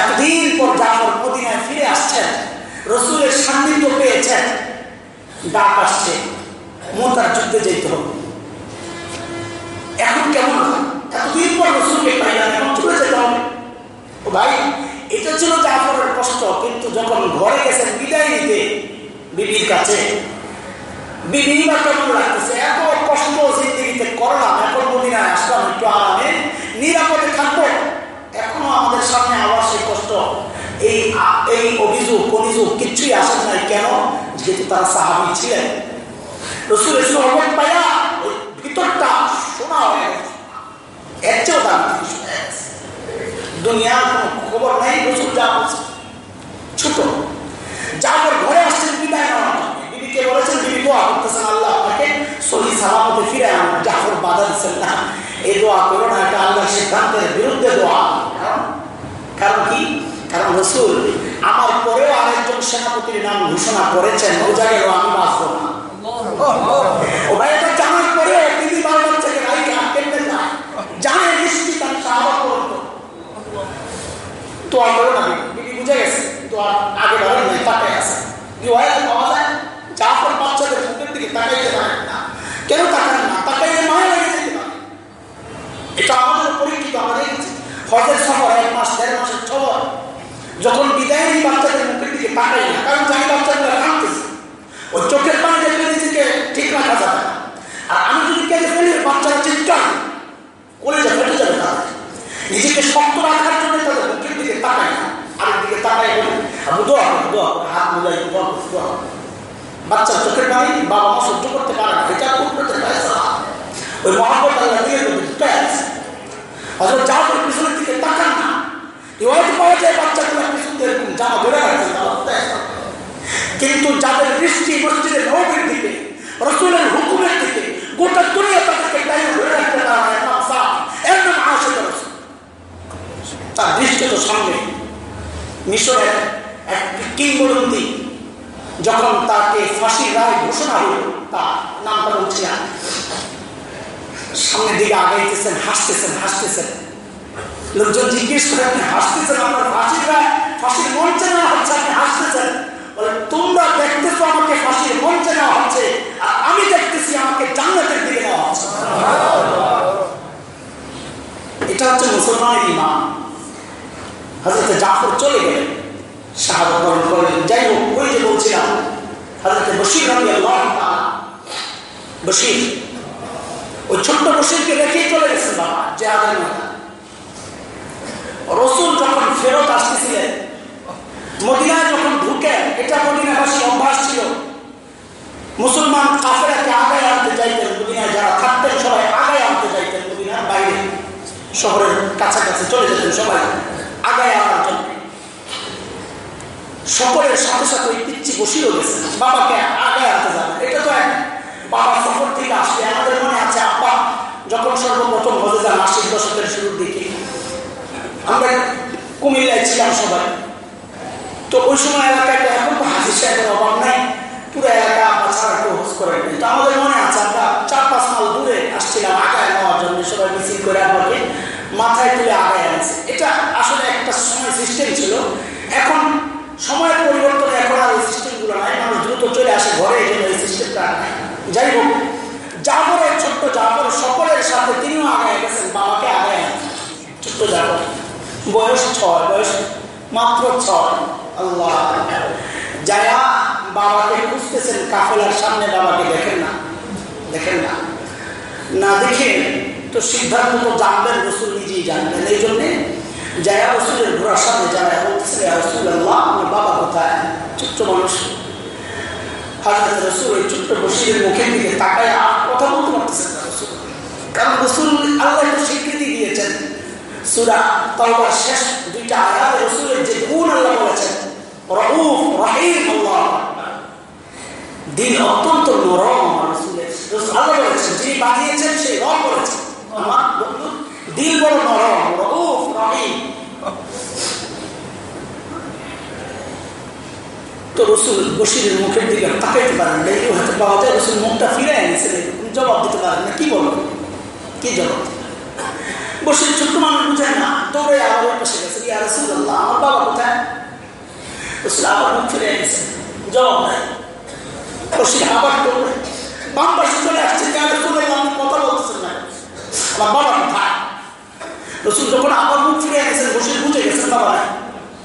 এতদিন পর জাফর মদিনায় ফিরে আসছেন, রসুলের সান্নিধ্য পেয়েছেন। ডাক আসছে মোতার যুদ্ধে যেতে হবে। এখন কেমন এতদিন পর রসুলকে পাইলাম, এখন চলে যেতে হবে। ও ভাই, এটা ছিল জাফরের কষ্ট, কিন্তু যখন ঘরে গেছেন বিদায় নিতে, বিবির কাছে, বিবি বা কেমন লাগতেছে? এত কষ্ট জিন্দিগিতে করলাম, এখন মদিনায় আসলাম, একটু আরামে, নিরাপদে থাকব। এখনও আমাদের সামনে আবার সেই কষ্ট। এই এই অভিযোগ অভিযোগ কিচ্ছুই আসেন নাই। কেন? যেহেতু তারা সাহাবি ছিলেন। রসুলের সহমত পাইয়া ভিতরটা শোনা হয়ে এর চেয়েও দাম দুনিয়ার কোনো খবর নেই, রসুল যা বলছে। ছোট। যাবার ঘরে আসছেন বিদায় বিবিকে বলেছেন, বিবি, দোয়া করতেছেন আল্লাহ আপনাকে। সহি সালামতে ফিরে আনুন। জাফর বাধা দিচ্ছেন না। এই দোয়া করো না, এটা আল্লাহ সিদ্ধান্তের বিরুদ্ধে দোয়া। কারণ কি? কারণ রসুল আমার পরেও আরেকজন সেনাপতির নাম ঘোষণা করেছেন ও জায়গায় আমি বাঁচব না। ও ভাই না বুঝে তাকাই আছে। এটা আমাদের পরীক্ষিত আমরা দেখেছি হজের সফর, এক মাস, দেড় মাসের খবর যখন বিদায় নিই বাচ্চাদের মুখের দিকে তাকাই না, কারণ জানি বাচ্চাগুলো কাঁদতেছে। ওই চোখের পানি দেখলে নিজেকে ঠিক রাখা যাবে না। আর আমি যদি কেঁদে ফেলি বাচ্চারা চিৎকার করে। যাবে ফেটে যাবে তাদের। নিজেকে শক্ত রাখার জন্য তাদের মুখের দিকে তাকাই না। আরেক দিকে তাকাই বলি আমি দোয়া করি হাত মিলাই দোয়া বাচ্চার চোখের পানি বাবা মা সহ্য করতে পারে না। এটা করতে পারে ওই মহাব্বত আল্লাহ দিয়ে হজরত জাফর পিছনের দিকে তাকান না। রিওয়াজ পাওয়া যায় বাচ্চাগুলো পিছন এরকম জামা ধরে রাখছে কিন্তু যাদের দৃষ্টি মসজিদের নবীর দিকে, রসুলের হুকুমের দিকে, গোটা দুনিয়া তাদেরকে তাই ধরে রাখতে পারে এর নাম আশেদ রসুল। তার দৃষ্টি তো সামনে মিশরের এক কিংবদন্তি, যখন তাকে ফাঁসির রায় ঘোষণা হল, তার নামটা বলছি সামনের দিকে আগাইতেছেন, হাসতেছেন হাসতেছেন। লোকজন জিজ্ঞেস করে, আপনি হাসতেছেন আপনার ফাঁসির রায় ফাঁসির মঞ্চে নেওয়া হচ্ছে, আপনি হাসতেছেন? বলে, তোমরা দেখতেছো আমাকে ফাঁসির মঞ্চে নেওয়া হচ্ছে, আর আমি দেখতেছি আমাকে জান্নাতের দিকে নেওয়া হচ্ছে। এটা হচ্ছে মুসলমানের ইমান হাজরতে জাফর চলে গেলেন শাহাদ বরণ করলেন। যাই হোক, ওই যে বলছিলাম হাজরতে বসির রবি আল্লাহ বসির ওই ছোট্ট বসিরকে রেখেই চলে গেছেন বাবা, জেহাদের রসুল যখন ফেরত আসতেছিলেন, মদিনায় যখন ঢুকেন, এটা মদিনাবাসী অভ্যাস ছিল। মুসলমান কাফেরাকে আগায় আনতে চাইতেন মদিনায়, যারা থাকতেন সবাই আগায় আনতে চাইতেন মদিনার বাইরে। শহরের কাছাকাছি চলে যেতেন সবাই, আগায় আনার জন্য। সকলের সাথে সাথে ওই পিচ্ছি বসিরও গেছে। বাবাকে আগায় আনতে যাবে এটা তো এক বাবা সফর থেকে আসবে আমাদের মনে আছে যখন সর্বপ্রথম হজে যান আশির দশকের শুরুর দিকে আমরা কুমিল্লায় ছিলাম সবাই, তো ওই সময় এলাকায় এখন তো হাজির সাহেবের অভাব নাই, পুরো এলাকা বাছাড়া একটু হোস করে তো আমাদের মনে আছে, আমরা চার পাঁচ মাল দূরে আসছিলাম, আগায় নেওয়ার জন্য সবাই মিছিল করে আমাকে মাথায় তুলে আগায় আনছে এটা আসলে একটা সময় সিস্টেম ছিল। এখন সময়ের পরিবর্তনে এখন আর এই সিস্টেমগুলো নাই, মানুষ দ্রুত চলে আসে ঘরে, এই জন্য এই সিস্টেমটা যাই হোক জাফরের ছোট্ট জাফর সকলের সাথে তিনিও আগায় গেছেন, বাবাকে আগায় ছোট্ট জাফর। বয়স ছয়, বয়স মাত্র ছয়। আল্লাহ। যারা বাবাকে খুঁজতেছেন, কাফেলার সামনে বাবাকে দেখেন না দেখেন না। না দেখে তো সিদ্ধান্ত তো জানবেন, রসুল নিজেই জানবেন। এই জন্যে যারা রসুলের ঘোড়ার সামনে যারা বলতেছে রসুল আল্লাহ আমার বাবা কোথায়? ছোট্ট মানুষ। হাজরত রসুল ওই ছোট্ট বসিরের মুখের দিকে তাকায় আর কথা বলতে পারতেছেন না রসুল কারণ রসুল আল্লাহ তো স্বীকৃতি দিয়েছেন। সুরা তাওবার শেষ যে গুণ আল্লাহ বলেছেন, রউফ, রহিম আল্লাহ। দিল বড় নরম, রউফ, রহিম। তো রসুল বসিরের মুখের দিকে তাকাইতে পারেন না এই হাতে পাওয়া যায়, রসুল মুখটা ফিরে এনেছেন জবাব দিতে পারেন না, কি বলবেন কি জবাব? বসির ছোট্ট মানুষ বুঝায় না, দৌড়ে আবার পাশে গেছে, ইয়া রসুল আল্লাহ আমার বাবা কোথায়? রসুল আবার মুখ ফিরে এনেছেন জবাব নাই। বসির আবার দৌড়ে, বাম পাশে চলে আসছে রসুল আল্লাহ আপনি কথা বলতেছেন না? আমার বাবা কোথায়? রসুল যখন আবার মুখ ফিরে এনেছেন বসির বুঝে গেছেন বাবা নাই।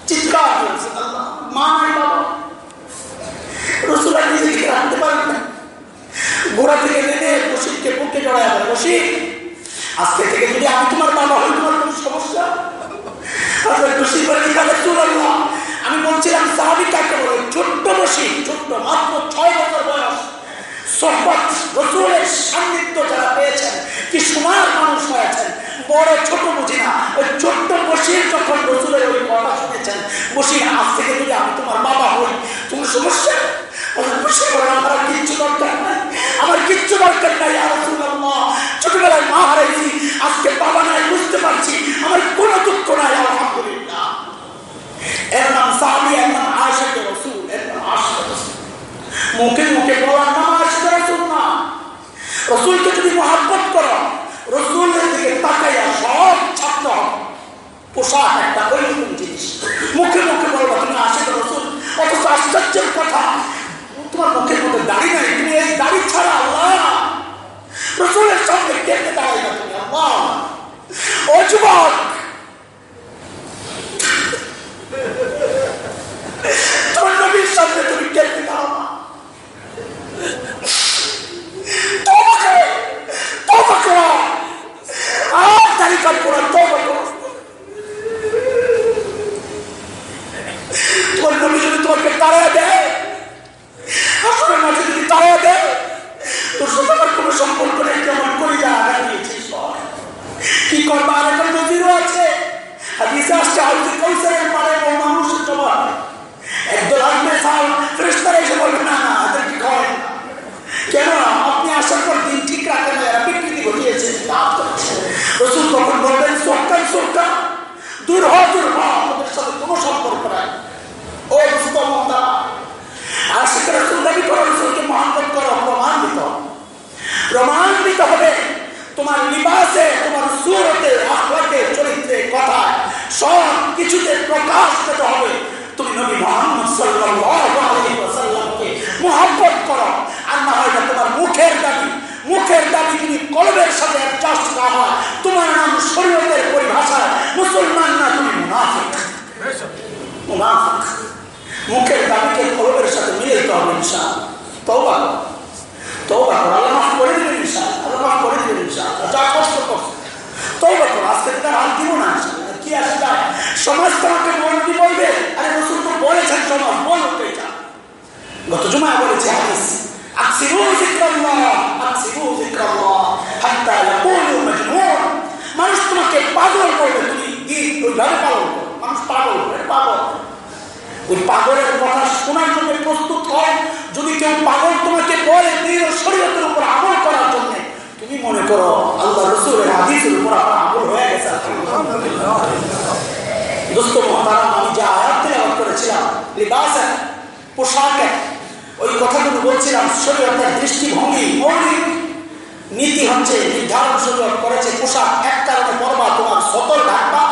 চিৎকার করেছেন মা নাই বাবা। রসুল আর নিজেকে রাখতে পারেন না। গোড়া থেকে নেমে বসিরকে বুকে জড়ায় আবার বসি আজকে থেকে যদি আমি তোমার বাবা হই, তোমার কোনো সমস্যা? আমি বলছিলাম সাহাবি কাকে বলে? ছোট্ট বসি ছোট্ট, মাত্র ছয় বছর বয়স। সোহবত রসুলের সান্নিধ্য যারা পেয়েছেন, কি সোনার মানুষ হয়েছেন, বড় ছোট বুঝি না। ওই ছোট্ট বসির যখন রসুলের ওই কথা শুনেছেন বসি আজ থেকে যদি আমি তোমার বাবা হই তুমি সমস্যা? আমার কিচ্ছু আমার কিচ্ছু ছোটবেলায় মা হারাইছি আজকে বাবা নাই বুঝতে পারছি। আমার কোনো সমাজ বল হতে যা গত জুমায় বলেছে হাদিস আকসিরু যিকরাল্লাহ আকসিরু যিকরাল্লাহ, হাত্তা ইয়াকুলু মাজনুন। মানুষ তোমাকে পাগল করবে তুমি দিন ওইভাবে পাগল করো? মানুষ পাগল করে, পাগল। ওই পাগলের কথা শোনার জন্য প্রস্তুত হয়। যদি কেউ পাগল তোমাকে বলে দৃঢ় শরীরের উপর আমল করার জন্য, তুমি মনে করো, আল্লাহ রসুলের হাদিসের উপর আপনার আমল হয়ে গেছে দোস্ত আমি যে আয়াত তেলাওয়াত করেছিলাম লিবাসে পোশাকে ওই কথাগুলো বলছিলাম শরীয়তের দৃষ্টিভঙ্গি মৌলিক নীতি হচ্ছে নির্ধারণ সুযোগ করেছে পোশাক এক কারণে পরবা তোমার সতর ঢাকবা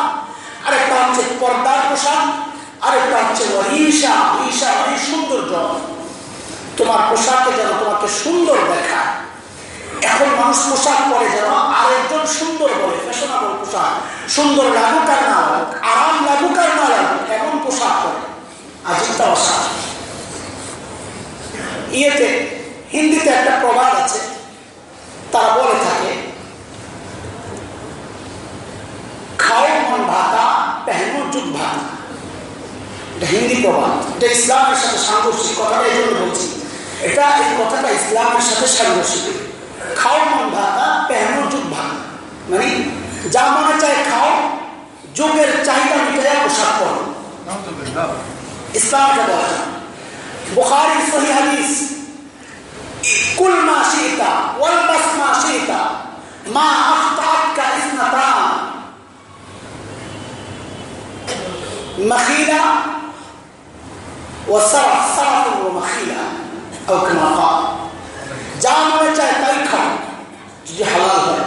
আরেকটা হচ্ছে পর্দার পোশাক আরেকটা হচ্ছে ঈশা ঈশা মানে সৌন্দর্য তোমার পোশাকে যেন তোমাকে সুন্দর দেখায় এখন মানুষ পোশাক পরে যেন আরেকজন সুন্দর বলে ফ্যাশনেবল পোশাক। সুন্দর লাগুক আর না লাগুক, আরাম লাগুক আর না লাগুক, এমন পোশাক পরে। আজিবটা অসাধ ইয়েতে, হিন্দিতে একটা প্রবাদ আছে, তারা বলে থাকে, খাও মন ভাতা, পেহেনো চুপ ভাতা। এটা হিন্দি প্রবাদ। এটা ইসলামের সাথে সাংঘর্ষিক কথাটা এই জন্য বলছি। এটা এই কথাটা ইসলামের সাথে সাংঘর্ষিক। খাও মন ভাতা পেহনো যুগ ভাগ মানে যা মনে চায় খাও যুগের চাহিদা মিটায় পোশাক পরো ইসলাম এটা বলে বুখারি সহি হাদিস কুল মা শিতা ওয়ালবাস মা শিতা মা আখতাআতকা ইসনাতান مخيلة وسرف سرف ومخيلة أو كما قال যা মনে চায় তাই খাও। যদি হালাল হয়,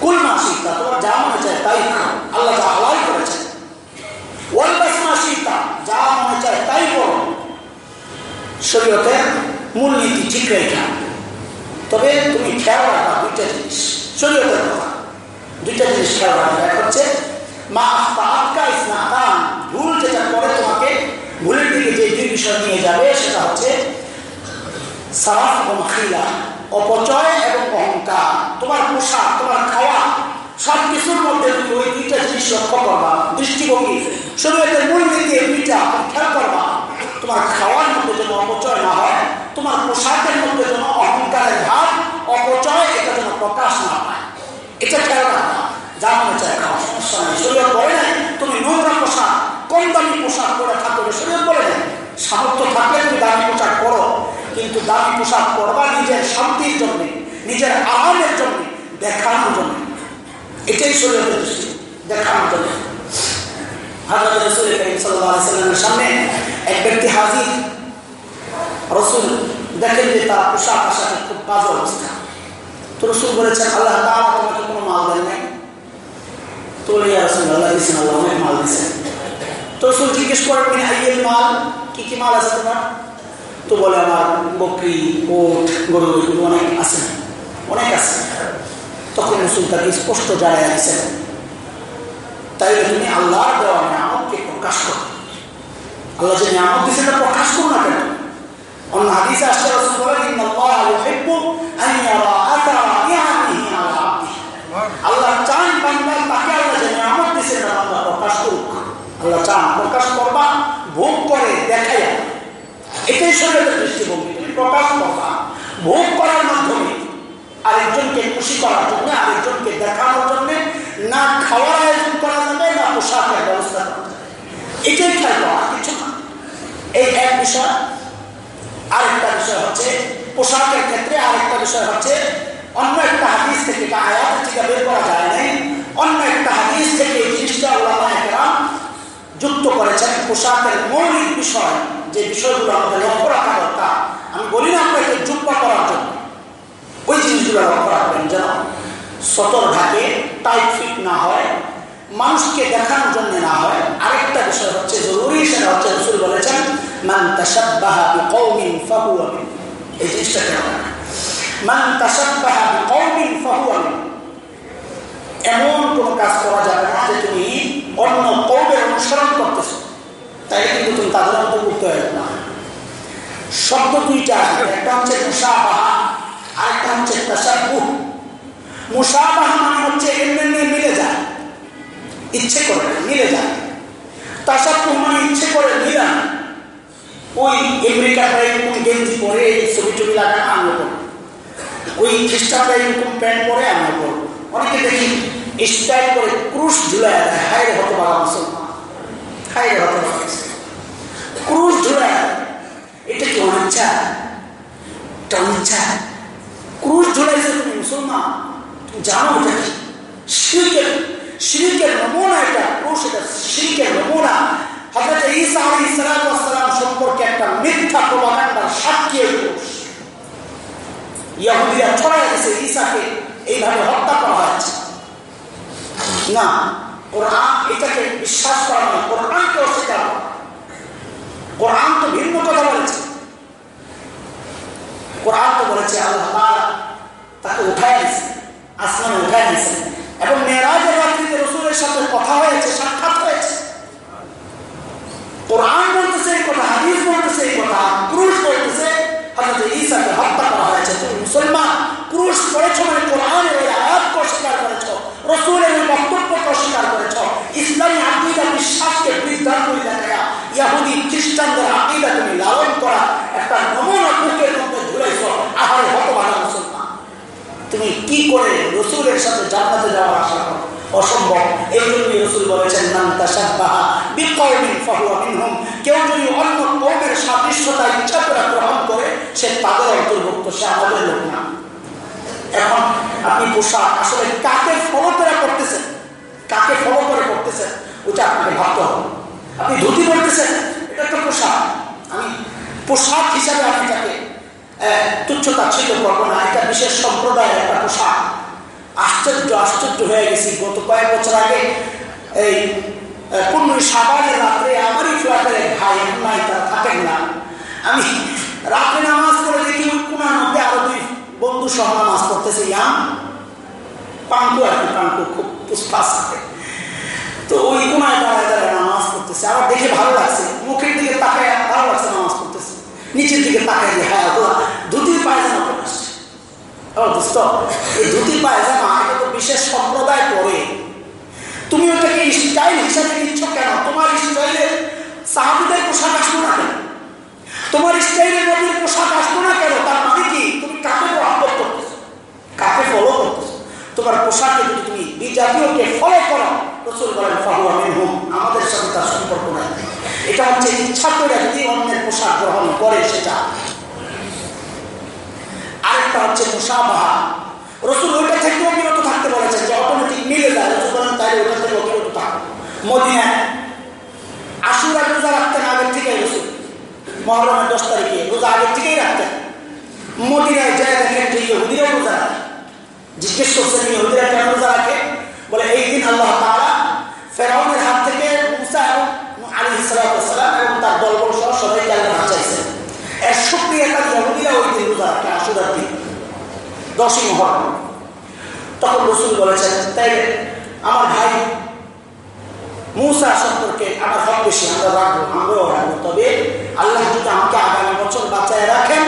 কুল মাসিতা তোমার যা মনে চায় তাই খাও। আল্লাহ যা হালাল করেছে। ওয়ালবাস মাসিতা যা মনে চায় তাই করো। শরীয়তের মূলনীতি ঠিক রেখা তবে তুমি খেয়াল রাখবা দুইটা জিনিস। শরীয়তের কথা। দুইটা জিনিস খেয়াল রাখবা। এক হচ্ছে, মা আফতা ইসনাতান, ভুল যেটা করে তোমাকে, ভুলের দিকে যে বিষয় নিয়ে যাবে, সেটা হচ্ছে সারাফ এবং খিলা, অপচয় এবং অহংকার, তোমার পোশাক, তোমার খাওয়া সব কিছুর মধ্যে তুমি ওই দুইটা জিনিস লক্ষ্য করবা দৃষ্টিভঙ্গি শরীরের মূল নীতি দুইটা খেয়াল করবা, তোমার খাওয়ার মধ্যে যেন অপচয় না হয়, তোমার পোশাকের মধ্যে যেন অহংকারের ভাব, অপচয়, এটা যেন প্রকাশ না পায়। এটা খেয়াল রাখবা, যা মনে চায় খাওয়া সমস্যা নেই বলে নাই, তুমি নোংরা পোশাক, কম দামি পোশাক পরে থাকবে শরীর বলে নাই। সামর্থ্য থাকলে তুমি দামি পোশাক পরো। কিন্তু দামি পোশাক পরবা নিজের শান্তির জন্যে, নিজের আরামের জন্য দেখানোর জন্য। এটাই শরীরের দৃষ্টি দেখানোর জন্য। সামনে এক ব্যক্তি যে তার পোশাক আশাকের খুব আল্লাহ কোনো মাল নাই? তো মাল জিজ্ঞেস করেন মাল, কি কি মাল আছে তোমার? তো বলে আমার বকরি, ওট, গরু অনেক আছে। অনেক আছে। তখন রসুল তাকে স্পষ্ট জানাই দিচ্ছেন তাই তুমি আল্লাহ দেওয়া প্রকাশ করো। আল্লাহ যে নিয়ামত দিচ্ছে সেটা প্রকাশ করো না কেন? অন্য হাদিসে আসছে, রসুল বলেন ইন্নাল্লাহ ইউহিব্বু আলা আল্লাহ চান বান্দা তাকে আল্লাহ যে নিয়ামত দিচ্ছে প্রকাশ করুক। আল্লাহ চান প্রকাশ করবা, ভোগ করে, দেখাইয়া। এটাই শরীরের দৃষ্টিভঙ্গি। প্রকাশ করবা, ভোগ করার মাধ্যমে আরেকজনকে খুশি করার জন্য, আরেকজনকে দেখানোর জন্য, না খাওয়ার আয়োজন করা যাবে না পোশাকের ব্যবস্থা করা যাবে এটাই খেয়াল করা কিছু না। এই এক বিষয়, আরেকটা বিষয় হচ্ছে পোশাকের ক্ষেত্রে, আরেকটা বিষয় হচ্ছে অন্য একটা হাদিস থেকে এটা আয়াত থেকে বের করা যায় নাই। অন্য একটা হাদিস থেকে এই জিনিসটা ওলামা যুক্ত করেছেন পোশাকের মৌলিক বিষয়। যে বিষয়গুলো আমাদের লক্ষ্য রাখা দরকার, আমি বলি না আপনাকে যুক্ত করার জন্য। ওই জিনিসগুলো লক্ষ্য রাখবেন যেন সতর ঢাকে টাইট ফিট না হয়, মানুষকে দেখানোর জন্য না হয়। আরেকটা বিষয় হচ্ছে জরুরি, সেটা হচ্ছে রসুল বলেছেন, মান তাসাব্বাহা বিকৌমিন ফাহুয়া এই জিনিসটা কেন মান তাসাব্বাহা বিকৌমিন ফাহুয়া এমন কোন কাজ করা যাবে না যে তুমি অন্য কৌমের অনুসরণ করতেছো। তাই কিন্তু তুমি তাদের অন্তর্ভুক্ত হয়ে না শব্দ দুইটা একটা হচ্ছে মুসাবাহা আরেকটা হচ্ছে তাসাব্বুহ মুসাবাহা মানে হচ্ছে এমনি মিলে যায়। ইচ্ছে করে মিলে যায়। তাসাব্বুহ মানে ইচ্ছে করে মিলা ওই আমেরিকাটা এরকম গেঞ্জি পরে ছবি টবি লাগানো আমরা করব ওই খ্রিস্টানরা এরকম প্যান্ট পরে আমরা অনেকে দেখি, স্টাইল করে ক্রুশ ঝুলায় হায় হতে পারা মুসলমান। রে হতে ক্রুশ ঝুলায় এটা কি অনিচ্ছা? এটা অনিচ্ছা। ক্রুশ ঝুলাইছে তুমি মুসলমান, তুমি জানো এটা কি? শিরিকের শিরিকের নমুনা এটা, ক্রুশ এটা শিরিকের নমুনা। হজরত ঈসা আলী ইসলাম সম্পর্কে একটা মিথ্যা প্রবাকাণ্ডার সাক্ষী এই ক্রুশ। ইয়াহুদিরা ছড়াই গেছে ঈসাকে, এইভাবে হত্যা করা হয়েছে। না কোরআন এটাকে বিশ্বাস করা নয়, কোরআনকে অস্বীকার কোরআন তো ভিন্ন কথা বলেছে। কোরআন তো বলেছে, আল্লাহ তাকে উঠায় দিয়েছে আসমানে উঠায় দিয়েছে এবং মেয়েরাজের রাত্রিতে রসুলের সাথে কথা হয়েছে, সাক্ষাৎ হয়েছে। কোরআন বলতেছে, এই কথা হাদিস বলতেছে, এই কথা ক্রুশ বলতেছে। হজরত ঈসাকে হত্যা করা হয়েছে তুমি মুসলমান ক্রুশ করেছ মানে খ্রিস্টানদের আকিদা তুমি লালন করা একটা নমুনা বুকের মধ্যে ঝুলেছ আহারে হতবাধা মুসলমান। তুমি কি করে রসুলের সাথে জান্নাতে যাওয়ার আশা করো? অসম্ভব। এই সে তাদের অন্তর্ভুক্ত, সে আমাদের লোক না। এখন আপনি পোশাক, আসলে কাকে ফলো করে করতেছেন? কাকে ফলো করে করতেছেন? ওটা আপনাকে ভাবতে হবে। আপনি ধুতি পড়তেছেন এটা একটা পোশাক। আমি পোশাক হিসাবে আমি তাকে তুচ্ছতা ছিল করব না। এটা বিশেষ সম্প্রদায়ের একটা পোশাক। আশ্চর্য আশ্চর্য হয়ে গেছি। গত কয়েক বছর আগে এই পনেরোই সাবানের রাত্রে আমারই ফ্ল্যাটের ভাই নাই, তারা থাকেন না। আমি রাত্রে নামাজ করে দেখি কোনার মধ্যে আরও দুই বন্ধু সহ নামাজ পড়তেছে। ইয়াম, পাঙ্কু আর কি, পাঙ্কু খুব পুষ্পাস থাকে। তো ওই কোনায় দাঁড়ায় দাঁড়ায় নামাজ পড়তেছে। আবার দেখে ভালো লাগছে। মুখের দিকে তাকায় ভালো লাগছে নামাজ পড়তেছে। নিচের দিকে তাকায় দিয়ে হ্যাঁ ধুতির পায়জামা পরে আসছে। ও এই ধুতির পায়জামা এটা তো বিশেষ সম্প্রদায় পরে। তুমি ওটাকে স্টাইল হিসাবে নিচ্ছ কেন? তোমার স্টাইলে সাহাবিদের পোশাক আসব না কেন? তোমার স্টাইলে নবীর পোশাক আসব না কেন? তার মানে কি? তুমি কাকে করতেছো? কাকে ফলো তোমার পোশাকে যদি তুমি বিজাতীয়কে ফলো করো, রসুল বলেন ফাহু আমিন হুম আমাদের সাথে তার সম্পর্ক নাই। এটা হচ্ছে ইচ্ছা করে যদি অন্যের পোশাক গ্রহণ করে সেটা। আরেকটা হচ্ছে মুসাবাহা। রসুল ওইটা থেকেও বিরত থাকতে বলেছেন যে অটোমেটিক মিলে যায়। রসুল বলেন তাই ওইটা থেকে বিরত থাকো। মদিনায় আশুরা রোজা রাখতেন আগের থেকেই রসুল। মহরমের দশ তারিখে রোজা আগের থেকেই রাখতেন। মদিনায় যায় দেখেন যে ইহুদিরাও রোজা রাখে। জিজ্ঞেস করছেন ইহুদিরা কেন রোজা রাখে? বলে, এই দিন আল্লাহ ফেরাউনের হাত থেকে এবং তার দলবল সহ এর ইহুদিরা ওই দিন রোজা রাখে দিন দশই তখন রসুল বলেছেন তাই আমার ভাই মূসা সম্পর্কে আমার হক বেশি, আমরা রাখব, আমরাও রাখব। তবে আল্লাহ যদি আমাকে আগামী বছর বাঁচায় রাখেন,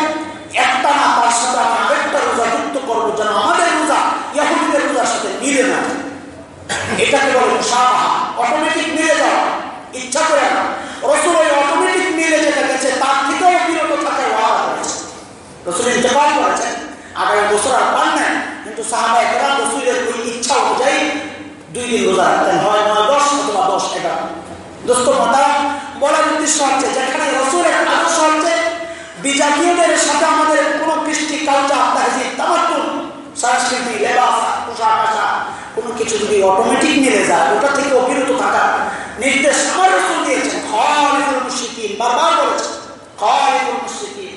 একটা না তার সাথে আমি আরেকটা রোজা যুক্ত করব যেন আমাদের সাথে মিলে না। এটাকে বলে মুসাফাহা। অটোমেটিক মিলে যাওয়া। ইচ্ছা করে না। রসুল ওই অটোমেটিক মিলে যেটা গেছে, তার থেকেও বিরত থাকার ওয়াদা করেছে। রসুল ইন্তেকাল করেছেন। আগামী বছর আর পান না কিন্তু সাহাবা একরা রসুলের ওই ইচ্ছা অনুযায়ী দুই দিন রোজা রাখতেন। হয় নয়, দশ অথবা দশ, এগারো। দোস্ত, মাতা, বলার উদ্দেশ্য হচ্ছে, যেখানে রসুলের আদর্শ হচ্ছে, বিজাতীয়দের সাথে আমাদের কোনো কৃষ্টি কালচার তাহজিব তামাত্তুন সংস্কৃতি, লেবাস, পোশাক আশাক, কোনো কিছু যদি অটোমেটিক মিলে যায়, ওটা থেকে অবিরত থাকার নির্দেশ আমার রসুল দিয়েছেন। খালিদুল মুশরিকিন, বারবার বলেছেন, খালিদুল মুশরিকিন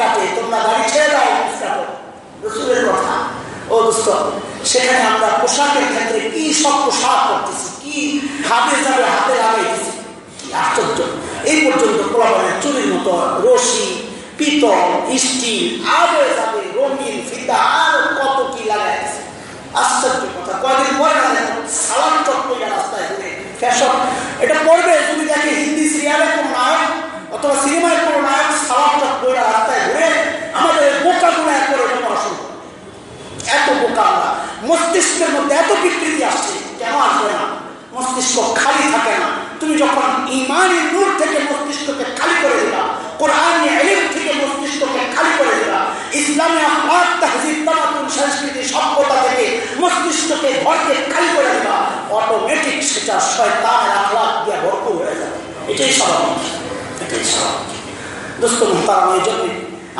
কাটে, তোমরা কথা আমরা পোশাকের ক্ষেত্রে কি সব পোশাক কি হাতে হাতে আশ্চর্য। এই পর্যন্ত প্রলাপনের চুরির মতো রশি, পিতল, স্টিল আবে যাবে রঙিন ফিতা, আর কত কি লাগাইছে আশ্চর্য কথা। সালাম রাস্তায় ফ্যাশন। এটা তুমি হিন্দি কোন সিনেমায় কোনো রাস্তায় আমাদের এক করে এত বোকা মস্তিষ্কের মধ্যে এত বিকৃতি আসছে, কেন আসবে না? মস্তিষ্ক খালি থাকে না। তুমি যখন ইমানি নূর থেকে মস্তিষ্ককে খালি করে দিবা, কোরআনী থেকে মস্তিষ্ককে খালি করে দিবা, ইসলামী আহ্লাদ তাহজিব, তামাতুল সংস্কৃতি সভ্যতা থেকে মস্তিষ্ককে ঘরকে খালি করে দিবা অটোমেটিক সেটা শয়তানের আহ্লাদ দিয়ে ভরপুর হয়ে যাবে। এটাই স্বাভাবিক। এটাই স্বাভাবিক। দোস্ত, মোহতারাম জন্য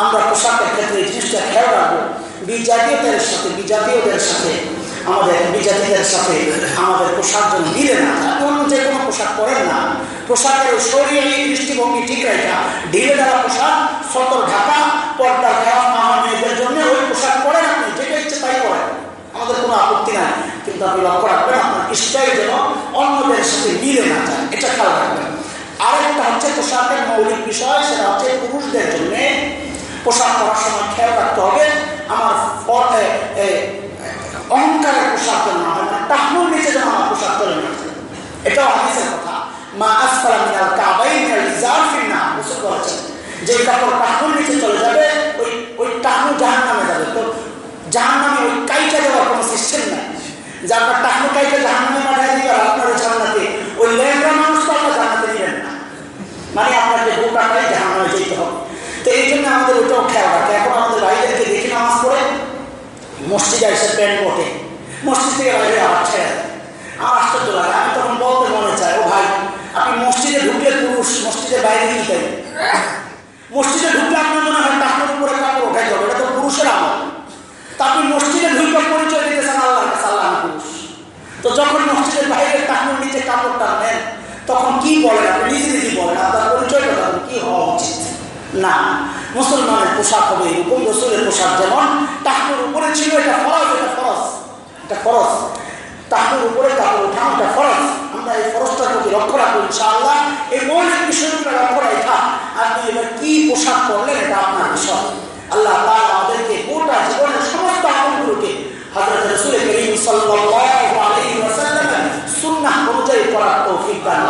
আমরা পোশাকের ক্ষেত্রে জিনিসটা খেয়াল রাখব। বিজাতীয়দের সাথে বিজাতীয়দের সাথে আমাদের বিজাতিদের সাথে আমাদের পোশাক যেন মিলে না অন্য যে কোনো পোশাক পরেন না। পোশাকের শরীরে দৃষ্টিভঙ্গি ঠিক রাখা ঢিলে দেওয়া পোশাক, সতর ঢাকা, পর্দা দেওয়া মামা মেয়েদের জন্য ওই পোশাক পরেন আপনি, যেটা ইচ্ছে তাই পরেন। আমাদের কোনো আপত্তি নাই। কিন্তু আপনি লক্ষ্য রাখবেন, আপনার স্টাইল যেন অন্যদের সাথে মিলে না যায়। এটা খেয়াল রাখবেন। আরেকটা হচ্ছে পোশাকের মৌলিক বিষয়, সেটা হচ্ছে পুরুষদের জন্য পোশাক পরার সময় খেয়াল রাখতে হবে। আমার অহংকারের পোশাক যেন না হয় মানে টাহমুর নিচে যেন আমার পোশাক চলে না। এটাও হাদিসের কথা। মা আসফালা মিনাল কাবাই মিনাল ইজার ফিন্না রসুল বলেছেন, যে কাপড় টাহমুর নিচে চলে যাবে, ওই ওই টাহমু জাহান নামে যাবে। তো জাহান নামে ওই কাইটা দেওয়ার কোনো সিস্টেম নাই। যে আপনার টাহমু কাইটা জাহান নামে পাঠিয়ে দিবে আর আপনার জান্নাতে, ওই ল্যাংরা মানুষ তো আপনার জান্নাতে দিবেন না। মানে আপনাকে বোকাটাই জাহান নামে যেতে হবে। তো এই জন্য আমাদের ওটাও খেয়াল রাখে এখন আমাদের পড়ে মসজিদে এসে প্যান্ট ওঠে মসজিদ থেকে বাইরে আবার দেয় আমার আশ্চর্য লাগে। আমি তখন বলতে মনে চাই ও ভাই, আপনি মসজিদে ঢুকলে পুরুষ মসজিদের বাইরে তাই? মসজিদে ঢুকলে আপনার মনে হয় টাকার উপরে কাপড় ওঠাই যাবে, এটা তো পুরুষের আমল। তা আপনি মসজিদে ঢুকে পরিচয় দিতেছেন আল্লাহ কাছে পুরুষ। তো যখন মসজিদের বাইরে টাকুর নিচে কাপড়টা নেন, তখন কি বলেন আপনি? নিজে নিজে বলেন, আপনার পরিচয়টা কি হওয়া উচিত? না, মুসলমানের পোশাক হবে এরকম, রসুলের পোশাক যেমন তাহকুর উপরে ছিল এটা ফরজ এটা ফরজ এটা ফরজ। তাহকুর উপরে তাহলে উঠা এটা ফরজ। আমরা এই ফরজটার যদি লক্ষ্য রাখব ইনশাআল্লাহ। এই মৌলিক বিষয়গুলো লক্ষ্য রাখা। আপনি এবার কি পোশাক করলেন এটা আপনার বিষয়। আল্লাহ আমাদেরকে গোটা জীবনের সমস্ত আমলগুলোকে হজরত রসুল করিম সাল্লাল্লাহু আলাইহি অনুযায়ী করার তৌফিক দান